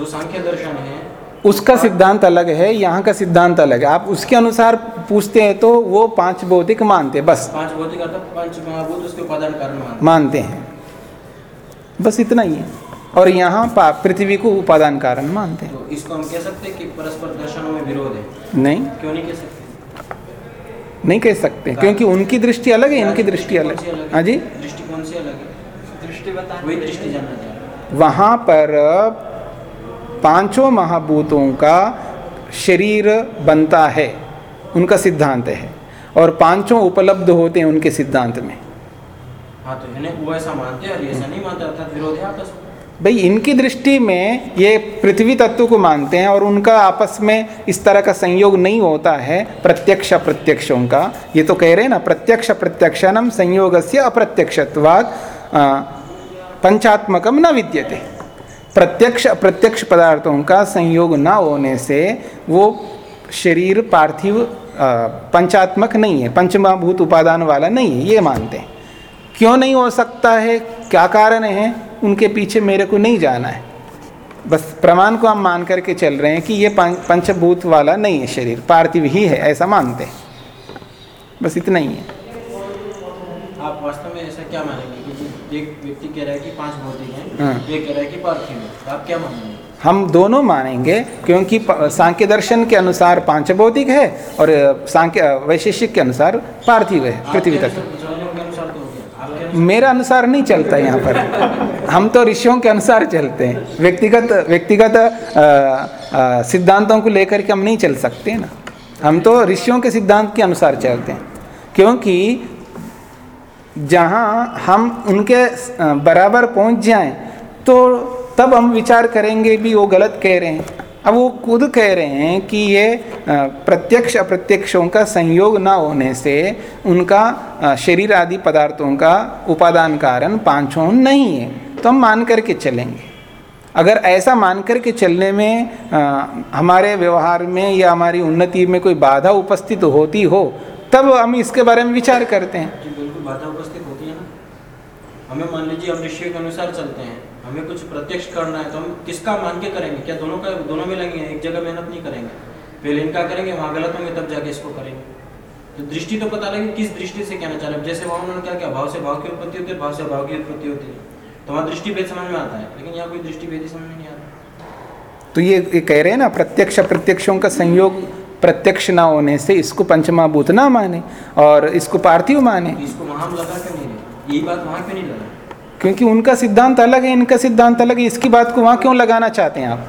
जो सांख्य दर्शन है उसका सिद्धांत अलग है यहाँ का सिद्धांत अलग है। आप उसके अनुसार पूछते हैं तो वो पाँच भौतिक मानते हैं बस। पाँच भौतिक पाँच महाभूत उसके उपादान कारण मानते मानते हैं। बस इतना ही है। और यहाँ पृथ्वी को उपादान कारण मानते हैं। तो इसको हम कह सकते हैं कि परस्पर दर्शनों में विरोध है। नहीं। क्यों नहीं कह सकते? नहीं कह सकते क्योंकि उनकी दृष्टि अलग है इनकी दृष्टि अलग। है? हाँ जी। दृष्टि कौन सी अलग है? दृष्टि बताने वही दृष्टि जानना चाह वहाँ पर पाँचों महाभूतों का शरीर बनता है उनका सिद्धांत है। और पाँचों उपलब्ध होते हैं उनके सिद्धांत में। हाँ तो वो ऐसा मानते हैं और ऐसा नहीं मानते अर्थात विरोध है आपस में। भाई इनकी दृष्टि में ये पृथ्वी तत्व को मानते हैं और उनका आपस में इस तरह का संयोग नहीं होता है प्रत्यक्ष अप्रत्यक्षों का ये तो कह रहे हैं ना प्रत्यक्ष प्रत्यक्षनम संयोग से अप्रत्यक्षत्वाद पंचात्मकम न विद्यते। प्रत्यक्ष अप्रत्यक्ष पदार्थों का संयोग न होने से वो शरीर पार्थिव पंचात्मक नहीं है, पंचमभूत उपादान वाला नहीं है, ये मानते हैं। क्यों नहीं हो सकता है? क्या कारण है? उनके पीछे मेरे को नहीं जाना है। बस प्रमाण को हम मान करके चल रहे हैं कि ये पंचभूत वाला नहीं है शरीर, पार्थिव ही है, ऐसा मानते हैं। बस इतना ही है। आप वास्तव में ऐसा क्या मानेंगे? एक व्यक्ति कह रहा है कि पाँच भौतिक हैं हाँ। एक कह रहा है कि पार्थिव है तो आप क्या मानेंगे? हम दोनों मानेंगे क्योंकि सांख्य दर्शन के अनुसार पाँच भौतिक है और सांख्य वैशेषिक के अनुसार पार्थिव है पृथ्वी आपके तत्व अनुसार- समझने के अनुसार तो हो मेरा अनुसार नहीं चलता यहाँ पर। हम तो ऋषियों के अनुसार चलते हैं। व्यक्तिगत व्यक्तिगत सिद्धांतों को लेकर के हम नहीं चल सकते ना। हम तो ऋषियों के सिद्धांत के अनुसार चलते हैं। क्योंकि जहाँ हम उनके बराबर पहुँच जाएँ तो तब हम विचार करेंगे भी वो गलत कह रहे हैं। अब वो खुद कह रहे हैं कि ये प्रत्यक्ष अप्रत्यक्षों का संयोग ना होने से उनका शरीर आदि पदार्थों का उपादान कारण पाँचों नहीं है। तो हम मान करके चलेंगे। अगर ऐसा मान करके चलने में अ, हमारे व्यवहार में या हमारी उन्नति में कोई बाधा उपस्थित होती हो तब हम इसके बारे में विचार करते हैं। बाधा उपस्थित होती है ना? हमें मान लीजिए हम ऋषियों के अनुसार चलते हैं हमें कुछ प्रत्यक्ष करना है तो हम किसका मान के करेंगे? क्या दोनों का दोनों में लगेंगे एक जगह मेहनत नहीं करेंगे? पहले इनका करेंगे वहाँ गलत होंगे तब जाके इसको करेंगे। तो दृष्टि तो पता लगे किस दृष्टि से कहना चाह रहे जैसे वहाँ उन्होंने क्या किया भाव से भाव की उत्पत्ति होती है भाव से भाव की उत्पत्ति होती है। तो वहाँ दृष्टि भेद समझ में आता है लेकिन यहाँ कोई दृष्टि भेद ही समझ में नहीं आता। तो ये, कह रहे हैं ना प्रत्यक्ष अप्रत्यक्षों का संयोग प्रत्यक्ष ना होने से इसको पंचमाभूत ना माने और इसको पार्थिव माने। इसको लगा यही बात वहाँ क्यों नहीं लगा? क्योंकि उनका सिद्धांत अलग है इनका सिद्धांत अलग है। इसकी बात को वहाँ क्यों लगाना चाहते हैं आप?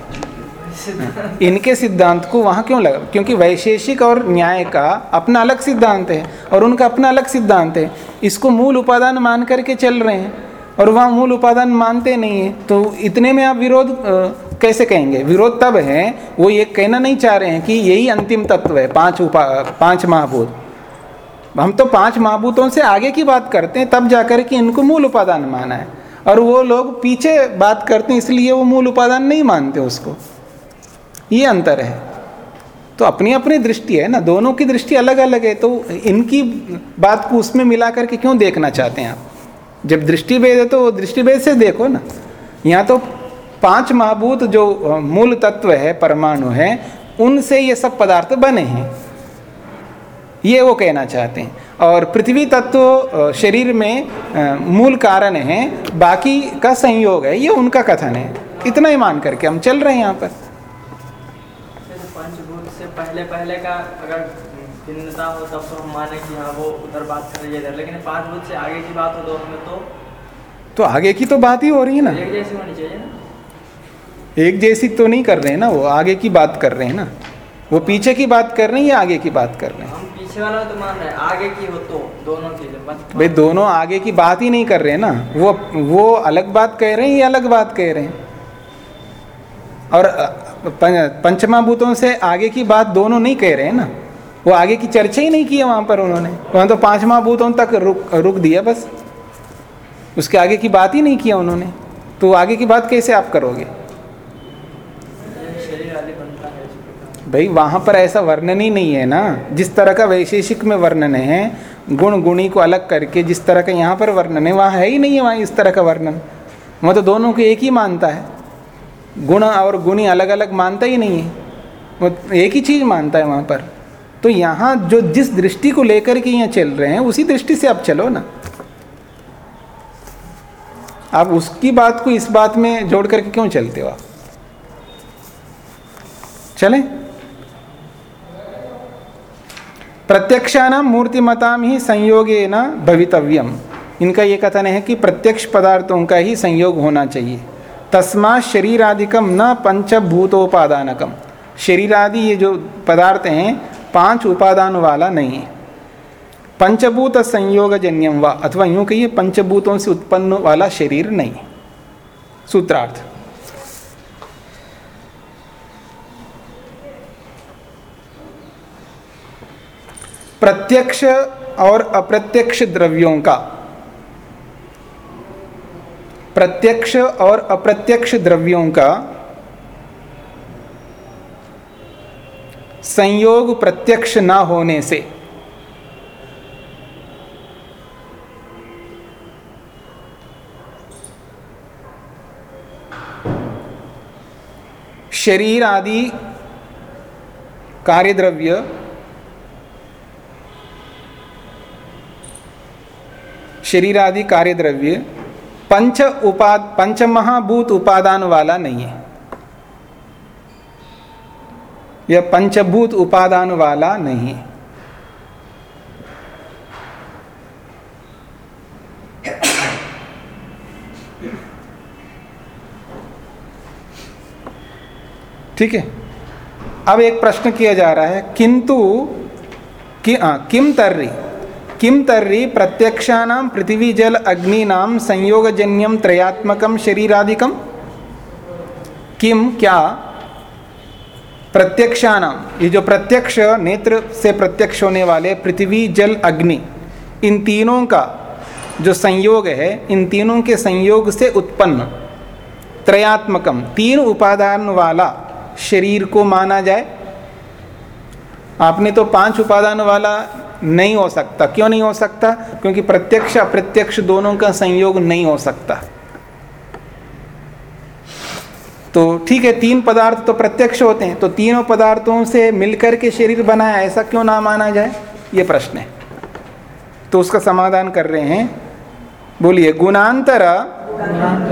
इनके सिद्धांत को वहाँ क्यों लगा? क्योंकि वैशेषिक और न्याय का अपना अलग सिद्धांत है और उनका अपना अलग सिद्धांत है। इसको मूल उपादान मान करके चल रहे हैं। और वह मूल उपादान मानते नहीं है। तो इतने में आप विरोध कैसे कहेंगे? विरोध तब है, वो ये कहना नहीं चाह रहे हैं कि यही अंतिम तत्व है, पाँच उपा, पाँच महाभूत। हम तो पाँच महाभूतों से आगे की बात करते हैं, तब जाकर के इनको मूल उपादान माना है। और वो लोग पीछे बात करते हैं, इसलिए वो मूल उपादान नहीं मानते उसको। ये अंतर है। तो अपनी अपनी दृष्टि है ना, दोनों की दृष्टि अलग अलग है तो इनकी बात को उसमें मिला करके क्यों देखना चाहते हैं आप? जब दृष्टि भेद है तो वो दृष्टि भेद से देखो ना। यहाँ तो पाँच महाभूत जो मूल तत्व है, परमाणु है, उनसे ये सब पदार्थ बने हैं। ये वो कहना चाहते हैं। और पृथ्वी तत्व शरीर में मूल कारण है, बाकी का संयोग है, ये उनका कथन है। इतना ही मान करके हम चल रहे हैं यहाँ पर। पहले पहले का अगर भिन्नता हो तब तो हम माने कि हाँ वो उधर बात कर रही है इधर। लेकिन पाँच भूत से आगे की बात हो दोनों में तो तो आगे की तो बात ही हो रही है ना। एक जैसी होनी चाहिए ना। एक जैसी तो नहीं कर रहे हैं ना वो आगे की बात कर रहे हैं ना। वो पीछे की बात कर रहे हैं या आगे की बात कर रहे हैं? हम पीछे वाला तो मान रहे हैं आगे की हो तो दोनों चीज़ें मत- भाई दोनों आगे की बात ही नहीं कर रहे हैं ना। वो वो अलग बात कह रहे हैं या अलग बात कह रहे हैं? और पंचमा भूतों से आगे की बात दोनों नहीं कह रहे हैं ना। वो आगे की चर्चा ही नहीं की है वहाँ पर उन्होंने। वहाँ तो पांचवा भूतों तक रुक रुक दिया बस। उसके आगे की बात ही नहीं किया उन्होंने। तो आगे की बात कैसे आप करोगे? भाई, वहाँ पर ऐसा वर्णन ही नहीं है ना। जिस तरह का वैशेषिक में वर्णन है, गुण गुणी को अलग करके जिस तरह का यहाँ पर वर्णन है, वहाँ है ही नहीं है वहाँ इस तरह का वर्णन। वहाँ तो दोनों को एक ही मानता है। गुण और गुणी अलग अलग मानता ही नहीं है। वो एक ही चीज़ मानता है वहाँ पर। तो यहाँ जो जिस दृष्टि को लेकर के यहाँ चल रहे हैं, उसी दृष्टि से आप चलो ना। आप उसकी बात को इस बात में जोड़ करके क्यों चलते हो आप? चलें। प्रत्यक्षानाम मूर्तिमताम ही संयोगे न भवितव्यम इनका ये कथन है कि प्रत्यक्ष पदार्थों का ही संयोग होना चाहिए। तस्मा शरीरादिकम न पंचभूतोपादानकम शरीरादि ये जो पदार्थ हैं पाँच उपादान वाला नहीं है। पंचभूत संयोग जन्यम व, अथवा यूँ कहिए, पंचभूतों से उत्पन्न वाला शरीर नहीं। सूत्रार्थ। प्रत्यक्ष और अप्रत्यक्ष द्रव्यों का। प्रत्यक्ष और अप्रत्यक्ष द्रव्यों का संयोग प्रत्यक्ष न होने से। शरीर आदि कार्यद्रव्य शरीर आदि कार्यद्रव्य पंच उपाद, पंच महाभूत उपादान वाला नहीं है। यह पंचभूत उपादान वाला नहीं। ठीक है? अब एक प्रश्न किया जा रहा है किंतु कि आ, किम तर्री? किम तर्री प्रत्यक्षानाम पृथ्वी जल अग्निनाम संयोगजन्यम त्रयात्मकम शरीरादिकम किम क्या? प्रत्यक्षानाम ये जो प्रत्यक्ष नेत्र से प्रत्यक्ष होने वाले पृथ्वी, जल, अग्नि, इन तीनों का जो संयोग है, इन तीनों के संयोग से उत्पन्न, त्रयात्मकम, तीन उपादान वाला शरीर को माना जाए। आपने तो पाँच उपादान वाला नहीं हो सकता। क्यों नहीं हो सकता? क्योंकि प्रत्यक्ष अप्रत्यक्ष दोनों का संयोग नहीं हो सकता। तो ठीक है, तीन पदार्थ तो प्रत्यक्ष होते हैं तो तीनों पदार्थों से मिलकर के शरीर बना है, ऐसा क्यों ना माना जाए? ये प्रश्न है। तो उसका समाधान कर रहे हैं। बोलिए, गुणांतर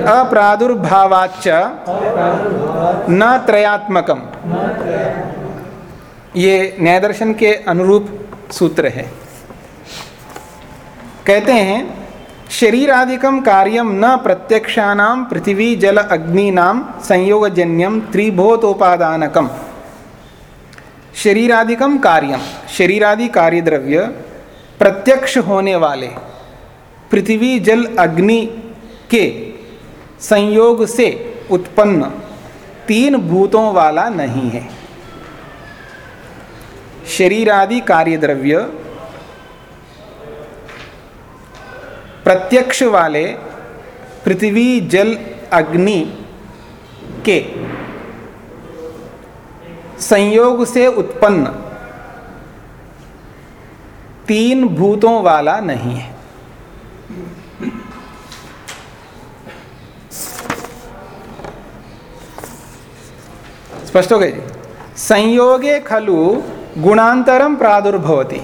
अप्रादुर्भावाच न त्रयात्मकम। ये न्याय दर्शन के अनुरूप सूत्र है। कहते हैं शरीरादिकम कार्यम न प्रत्यक्षानाम पृथ्वी जल अग्निनाम संयोगजन्यम त्रिभूतोपादानकम। शरीरादिकम कार्यम शरीरादि कार्य द्रव्य प्रत्यक्ष होने वाले पृथ्वी जल अग्नि के संयोग से उत्पन्न तीन भूतों वाला नहीं है। शरीरादि कार्य द्रव्य प्रत्यक्ष वाले पृथ्वी, जल, अग्नि के संयोग से उत्पन्न तीन भूतों वाला नहीं है। स्पष्ट हो जी? संयोगे खलु गुणांतरम प्रादुर्भवती।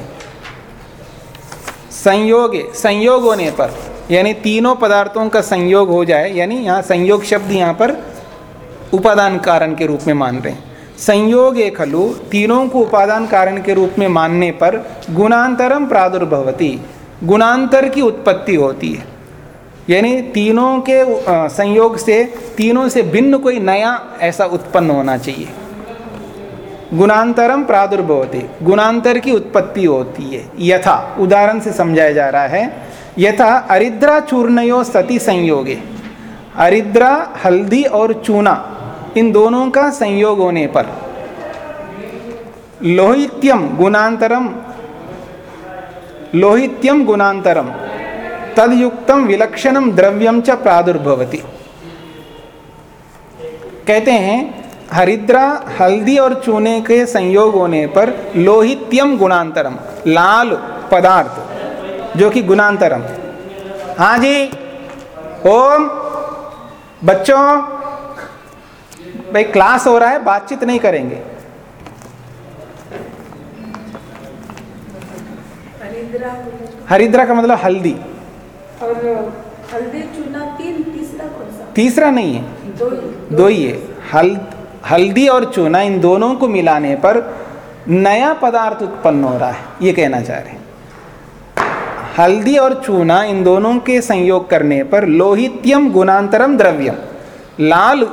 संयोगे, संयोग होने पर, यानी तीनों पदार्थों का संयोग हो जाए, यानी यहाँ संयोग शब्द यहाँ पर उपादान कारण के रूप में मान रहे हैं। संयोग खलु तीनों को उपादान कारण के रूप में मानने पर गुणांतरम प्रादुर्भवती, गुणांतर की उत्पत्ति होती है। यानी तीनों के संयोग से, तीनों से भिन्न कोई नया ऐसा उत्पन्न होना चाहिए। गुणांतरम प्रादुर्भवती, गुणांतर की उत्पत्ति होती है, यथा, उदाहरण से समझाया जा रहा है, यथा, अरिद्रा चूर्णयो सती संयोगे, अरिद्रा, हल्दी और चूना, इन दोनों का संयोग होने पर लोहित्यम गुणांतरम लोहित्यम गुणांतरम तदयुक्तम विलक्षणम द्रव्यम च प्रादुर्भवती। कहते हैं हरिद्रा हल्दी और चूने के संयोग होने पर लोहित्यम गुणांतरम लाल पदार्थ जो कि गुणांतरम। हाँ जी ओम बच्चों भाई क्लास हो रहा है बातचीत नहीं करेंगे। हरिद्रा हरिद्रा का मतलब हल्दी। और हल्दी चूना तीन तीसरा कौन सा? तीसरा नहीं है। दो दो ही है। हल हल्दी और चूना इन दोनों को मिलाने पर नया पदार्थ उत्पन्न हो रहा है, ये कहना चाह रहे हैं। हल्दी और चूना इन दोनों के संयोग करने पर लोहित्यम गुणांतरम द्रव्यम, लाल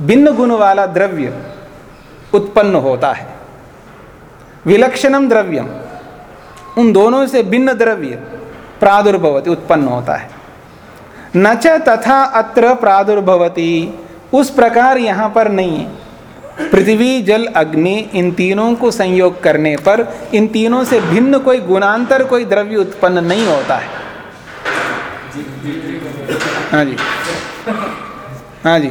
भिन्न गुण वाला द्रव्य उत्पन्न होता है। विलक्षणम द्रव्यम, उन दोनों से भिन्न द्रव्य प्रादुर्भवती उत्पन्न होता है। न च तथा अत्र प्रादुर्भवती। उस प्रकार यहाँ पर नहीं है। पृथ्वी, जल, अग्नि, इन तीनों को संयोग करने पर इन तीनों से भिन्न कोई गुणांतर, कोई द्रव्य उत्पन्न नहीं होता है। हाँ जी। हाँ जी।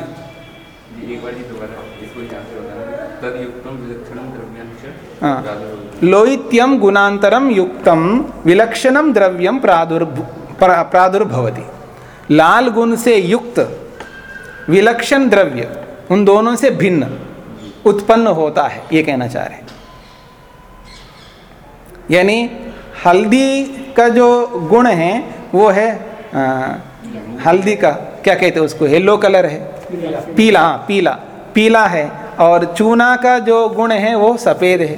हाँ। लोहित्यम गुणांतरम युक्तम विलक्षणम द्रव्यम प्रादुर्भ प्रादुर्भवती। लाल गुण से युक्त विलक्षण द्रव्य उन दोनों से भिन्न उत्पन्न होता है ये कहना चाह रहे हैं। यानी हल्दी का जो गुण है वो है आ, हल्दी का क्या कहते हैं उसको येलो कलर है? पीला हाँ पीला पीला है और चूना का जो गुण है वो सफ़ेद है।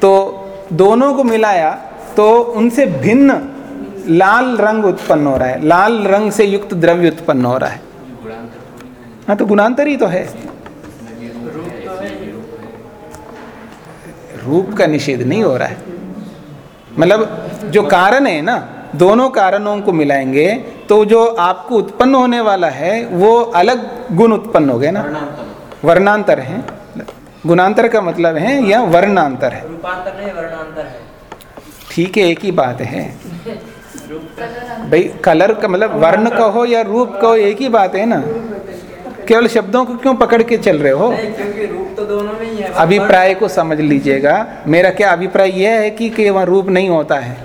तो दोनों को मिलाया तो उनसे भिन्न लाल रंग उत्पन्न हो रहा है लाल रंग से युक्त द्रव्य उत्पन्न हो रहा है। हाँ तो गुणांतर ही तो है। रूप का निषेध नहीं हो रहा है। मतलब जो कारण है ना दोनों कारणों को मिलाएँगे तो जो आपको उत्पन्न होने वाला है वो अलग गुण उत्पन्न हो गए ना। वर्णांतर। है। गुणांतर का मतलब है या वर्णांतर है। है। ठीक है एक ही बात है। भाई कलर का मतलब वर्ण कहो या रूप कहो एक ही बात है ना। केवल शब्दों को क्यों पकड़ के चल रहे हो? क्योंकि रूप तो दोनों में ही है। अभिप्राय को समझ लीजिएगा। मेरा क्या अभिप्राय यह है कि कि वहाँ रूप नहीं होता है?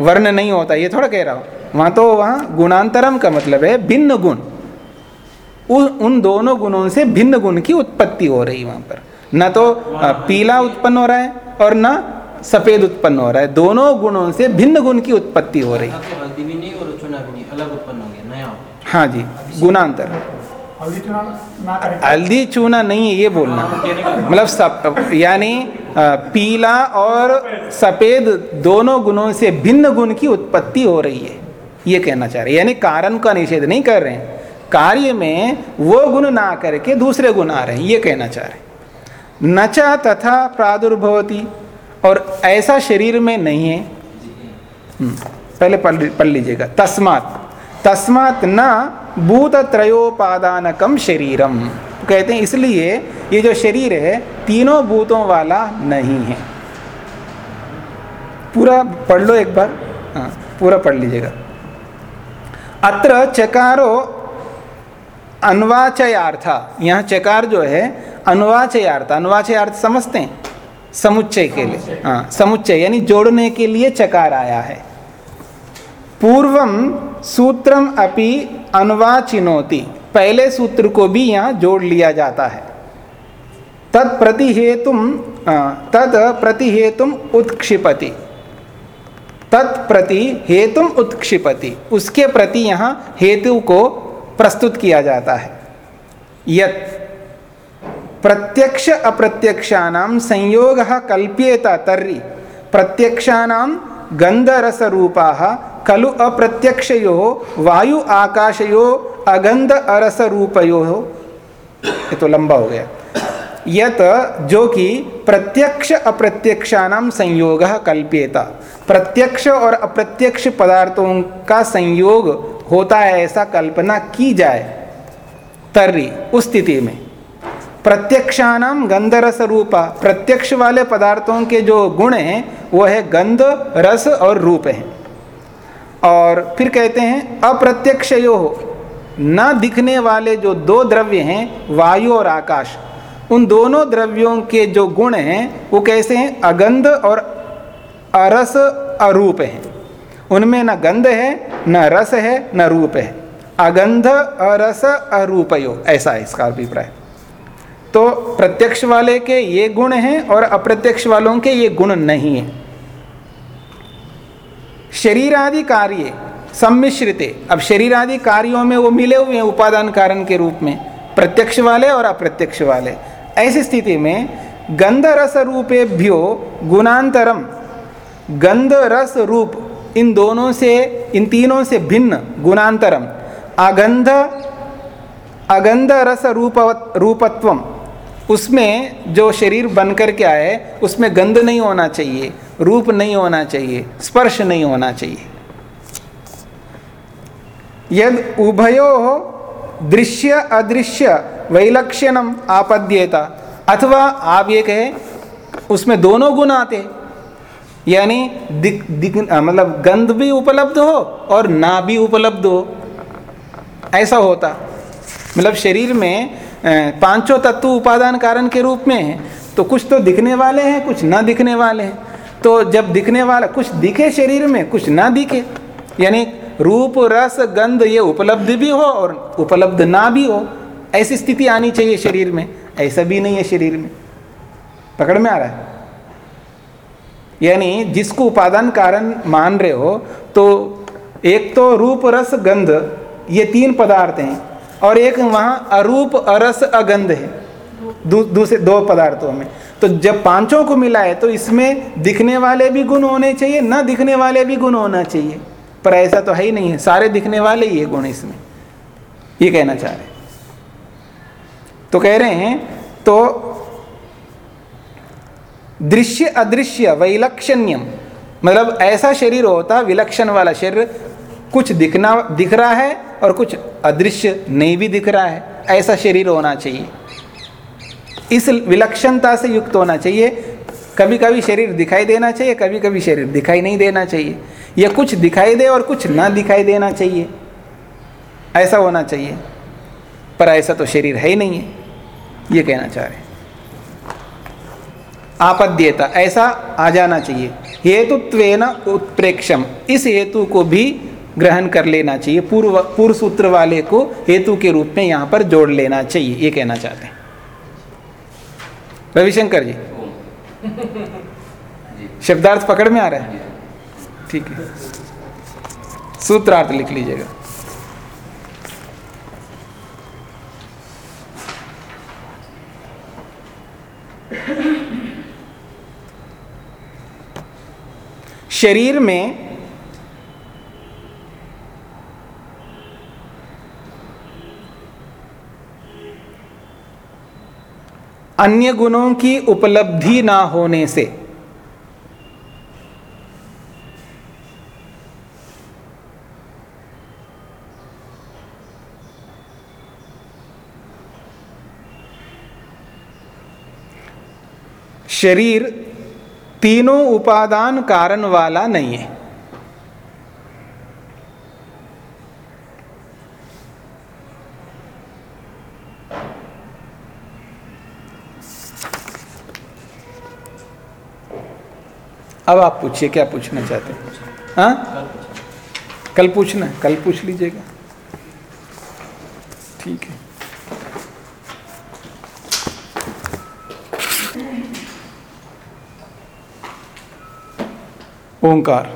वर्ण नहीं होता ये थोड़ा कह रहा हूँ। वहाँ तो वहाँ गुणांतरम का मतलब है भिन्न गुण। उन उन दोनों गुणों से भिन्न गुण की उत्पत्ति हो रही वहाँ पर। न तो पीला उत्पन्न हो रहा है और न सफ़ेद उत्पन्न हो रहा है। दोनों गुणों से भिन्न गुण की उत्पत्ति हो रही। यहाँ हल्दी भी नहीं और चूना भी नहीं अलग उत्पन्न हो गया नया हो गया। हाँ जी गुणांतर। हल्दी चूना नहीं है ये बोलना। मतलब यानी पीला और सफ़ेद दोनों गुणों से भिन्न गुण की उत्पत्ति हो रही है ये कहना चाह रहे यानी कारण का निषेध नहीं कर रहे हैं। कार्य में वो गुण ना करके दूसरे गुण आ रहे हैं ये कहना चाह रहे हैं। न च तथा प्रादुर्भवती और ऐसा शरीर में नहीं है। हम्म, पहले पढ़ लीजिएगा। तस्मात। तस्मात न भूत त्रयोपादानकम शरीरम कहते हैं इसलिए ये जो शरीर है तीनों भूतों वाला नहीं है। पूरा पढ़ लो एक बार। हाँ पूरा पढ़ लीजिएगा। अत्र चकारो अन्वाचयार्थ। यहाँ चकार जो है अन्वाचयार्थ। अन्वाचयार्थ समझते हैं समुच्चय के लिए। हाँ समुच्चय यानी जोड़ने के लिए चकार आया है। पूर्वम सूत्रम अपि अनुवाचिनोति। पहले सूत्र को भी यहाँ जोड़ लिया जाता है। तत् प्रतिहेतुम तत् प्रतिहेतुम उत्क्षिपति। तत्प्रति हेतुम उत्क्षिपति। उसके प्रति यहाँ हेतु को प्रस्तुत किया जाता है। यत प्रत्यक्ष अप्रत्यक्षाणाम संयोग कल्प्येत तर्हि प्रत्यक्षाणाम गंधरस रूपा खलु अप्रत्यक्षयो, वायु आकाशयो, अगंध अरस रूपयो। ये तो लंबा हो गया। यत जो कि प्रत्यक्ष अप्रत्यक्षानाम संयोग कल्प्यता। प्रत्यक्ष और अप्रत्यक्ष पदार्थों का संयोग होता है ऐसा कल्पना की जाए। तर्री, उस स्थिति में। प्रत्यक्षानाम गंध रस रूपा। प्रत्यक्ष वाले पदार्थों के जो गुण हैं, वो है गंध, रस और रूप है। और फिर कहते हैं अप्रत्यक्ष यो न दिखने वाले जो दो द्रव्य हैं, वायु और आकाश, उन दोनों द्रव्यों के जो गुण हैं, वो कैसे हैं? अगंध और अरस अरूप हैं। उनमें न गंध है, न रस है, न रूप है। अगंध, अरस, अरूपयो, ऐसा है इसका अभिप्राय। तो प्रत्यक्ष वाले के ये गुण हैं और अप्रत्यक्ष वालों के ये गुण नहीं है। शरीर आदि कार्य सम्मिश्रित। अब शरीरादि कार्यों में वो मिले हुए हैं उपादान कारण के रूप में, प्रत्यक्ष वाले और अप्रत्यक्ष वाले। ऐसी स्थिति में गंध रस रूपेभ्यो गुणांतरम गंध रस रूप इन दोनों से, इन तीनों से भिन्न गुणांतरम। अगंध अगंध रस रूप रूपत्वम, उसमें जो शरीर बन कर के आए, उसमें गंध नहीं होना चाहिए। रूप नहीं होना चाहिए, स्पर्श नहीं होना चाहिए। यद उभयो दृश्य अदृश्य वैलक्षणम आपद्येता, अथवा आप ये कहे, उसमें दोनों गुण आते यानी दिख दिख मतलब गंध भी उपलब्ध हो और ना भी उपलब्ध हो। ऐसा होता। मतलब शरीर में पाँचों तत्व उपादान कारण के रूप में है तो कुछ तो दिखने वाले हैं, कुछ ना दिखने वाले हैं। तो जब दिखने वाला, कुछ दिखे शरीर में, कुछ ना दिखे, यानी रूप, रस, गंध ये उपलब्ध भी हो और उपलब्ध ना भी हो, ऐसी स्थिति आनी चाहिए शरीर में, ऐसा भी नहीं है शरीर में। पकड़ में आ रहा है? यानी जिसको उपादान कारण मान रहे हो तो एक तो रूप, रस, गंध, ये तीन पदार्थ हैं, और एक वहाँ अरूप, अरस, अगंध है। दूसरे दो पदार्थों में। तो जब पाँचों को मिला है तो इसमें दिखने वाले भी गुण होने चाहिए, न दिखने वाले भी गुण होना चाहिए। पर ऐसा तो है ही नहीं है, सारे दिखने वाले ही है गुण इसमें। ये कहना चाह रहे तो कह रहे हैं तो दृश्य अदृश्य वैलक्षण्यम मतलब ऐसा शरीर होता, विलक्षण वाला शरीर, कुछ दिखना, दिख रहा है और कुछ अदृश्य नहीं भी दिख रहा है, ऐसा शरीर होना चाहिए। इस विलक्षणता से युक्त होना चाहिए। कभी कभी शरीर दिखाई देना चाहिए कभी कभी शरीर दिखाई नहीं देना चाहिए। या कुछ दिखाई दे और कुछ ना दिखाई देना चाहिए। ऐसा होना चाहिए। पर ऐसा तो शरीर है ही नहीं है, ये कहना चाह रहे आपद्यता, ऐसा आ जाना चाहिए। हेतुत्वेन उत्प्रेक्षम, इस हेतु को भी ग्रहण कर लेना चाहिए। पूर्व पूर्व सूत्र वाले को हेतु के रूप में यहाँ पर जोड़ लेना चाहिए, ये कहना चाहते हैं। रविशंकर जी। शब्दार्थ पकड़ में आ रहा है? ठीक है। सूत्रार्थ लिख लीजिएगा। शरीर में अन्य गुणों की उपलब्धि ना होने से। शरीर तीनों उपादान कारण वाला नहीं है। अब आप पूछिए, क्या पूछना चाहते हैं? हाँ? कल पूछना कल पूछ लीजिएगा। ठीक है। ओंकार।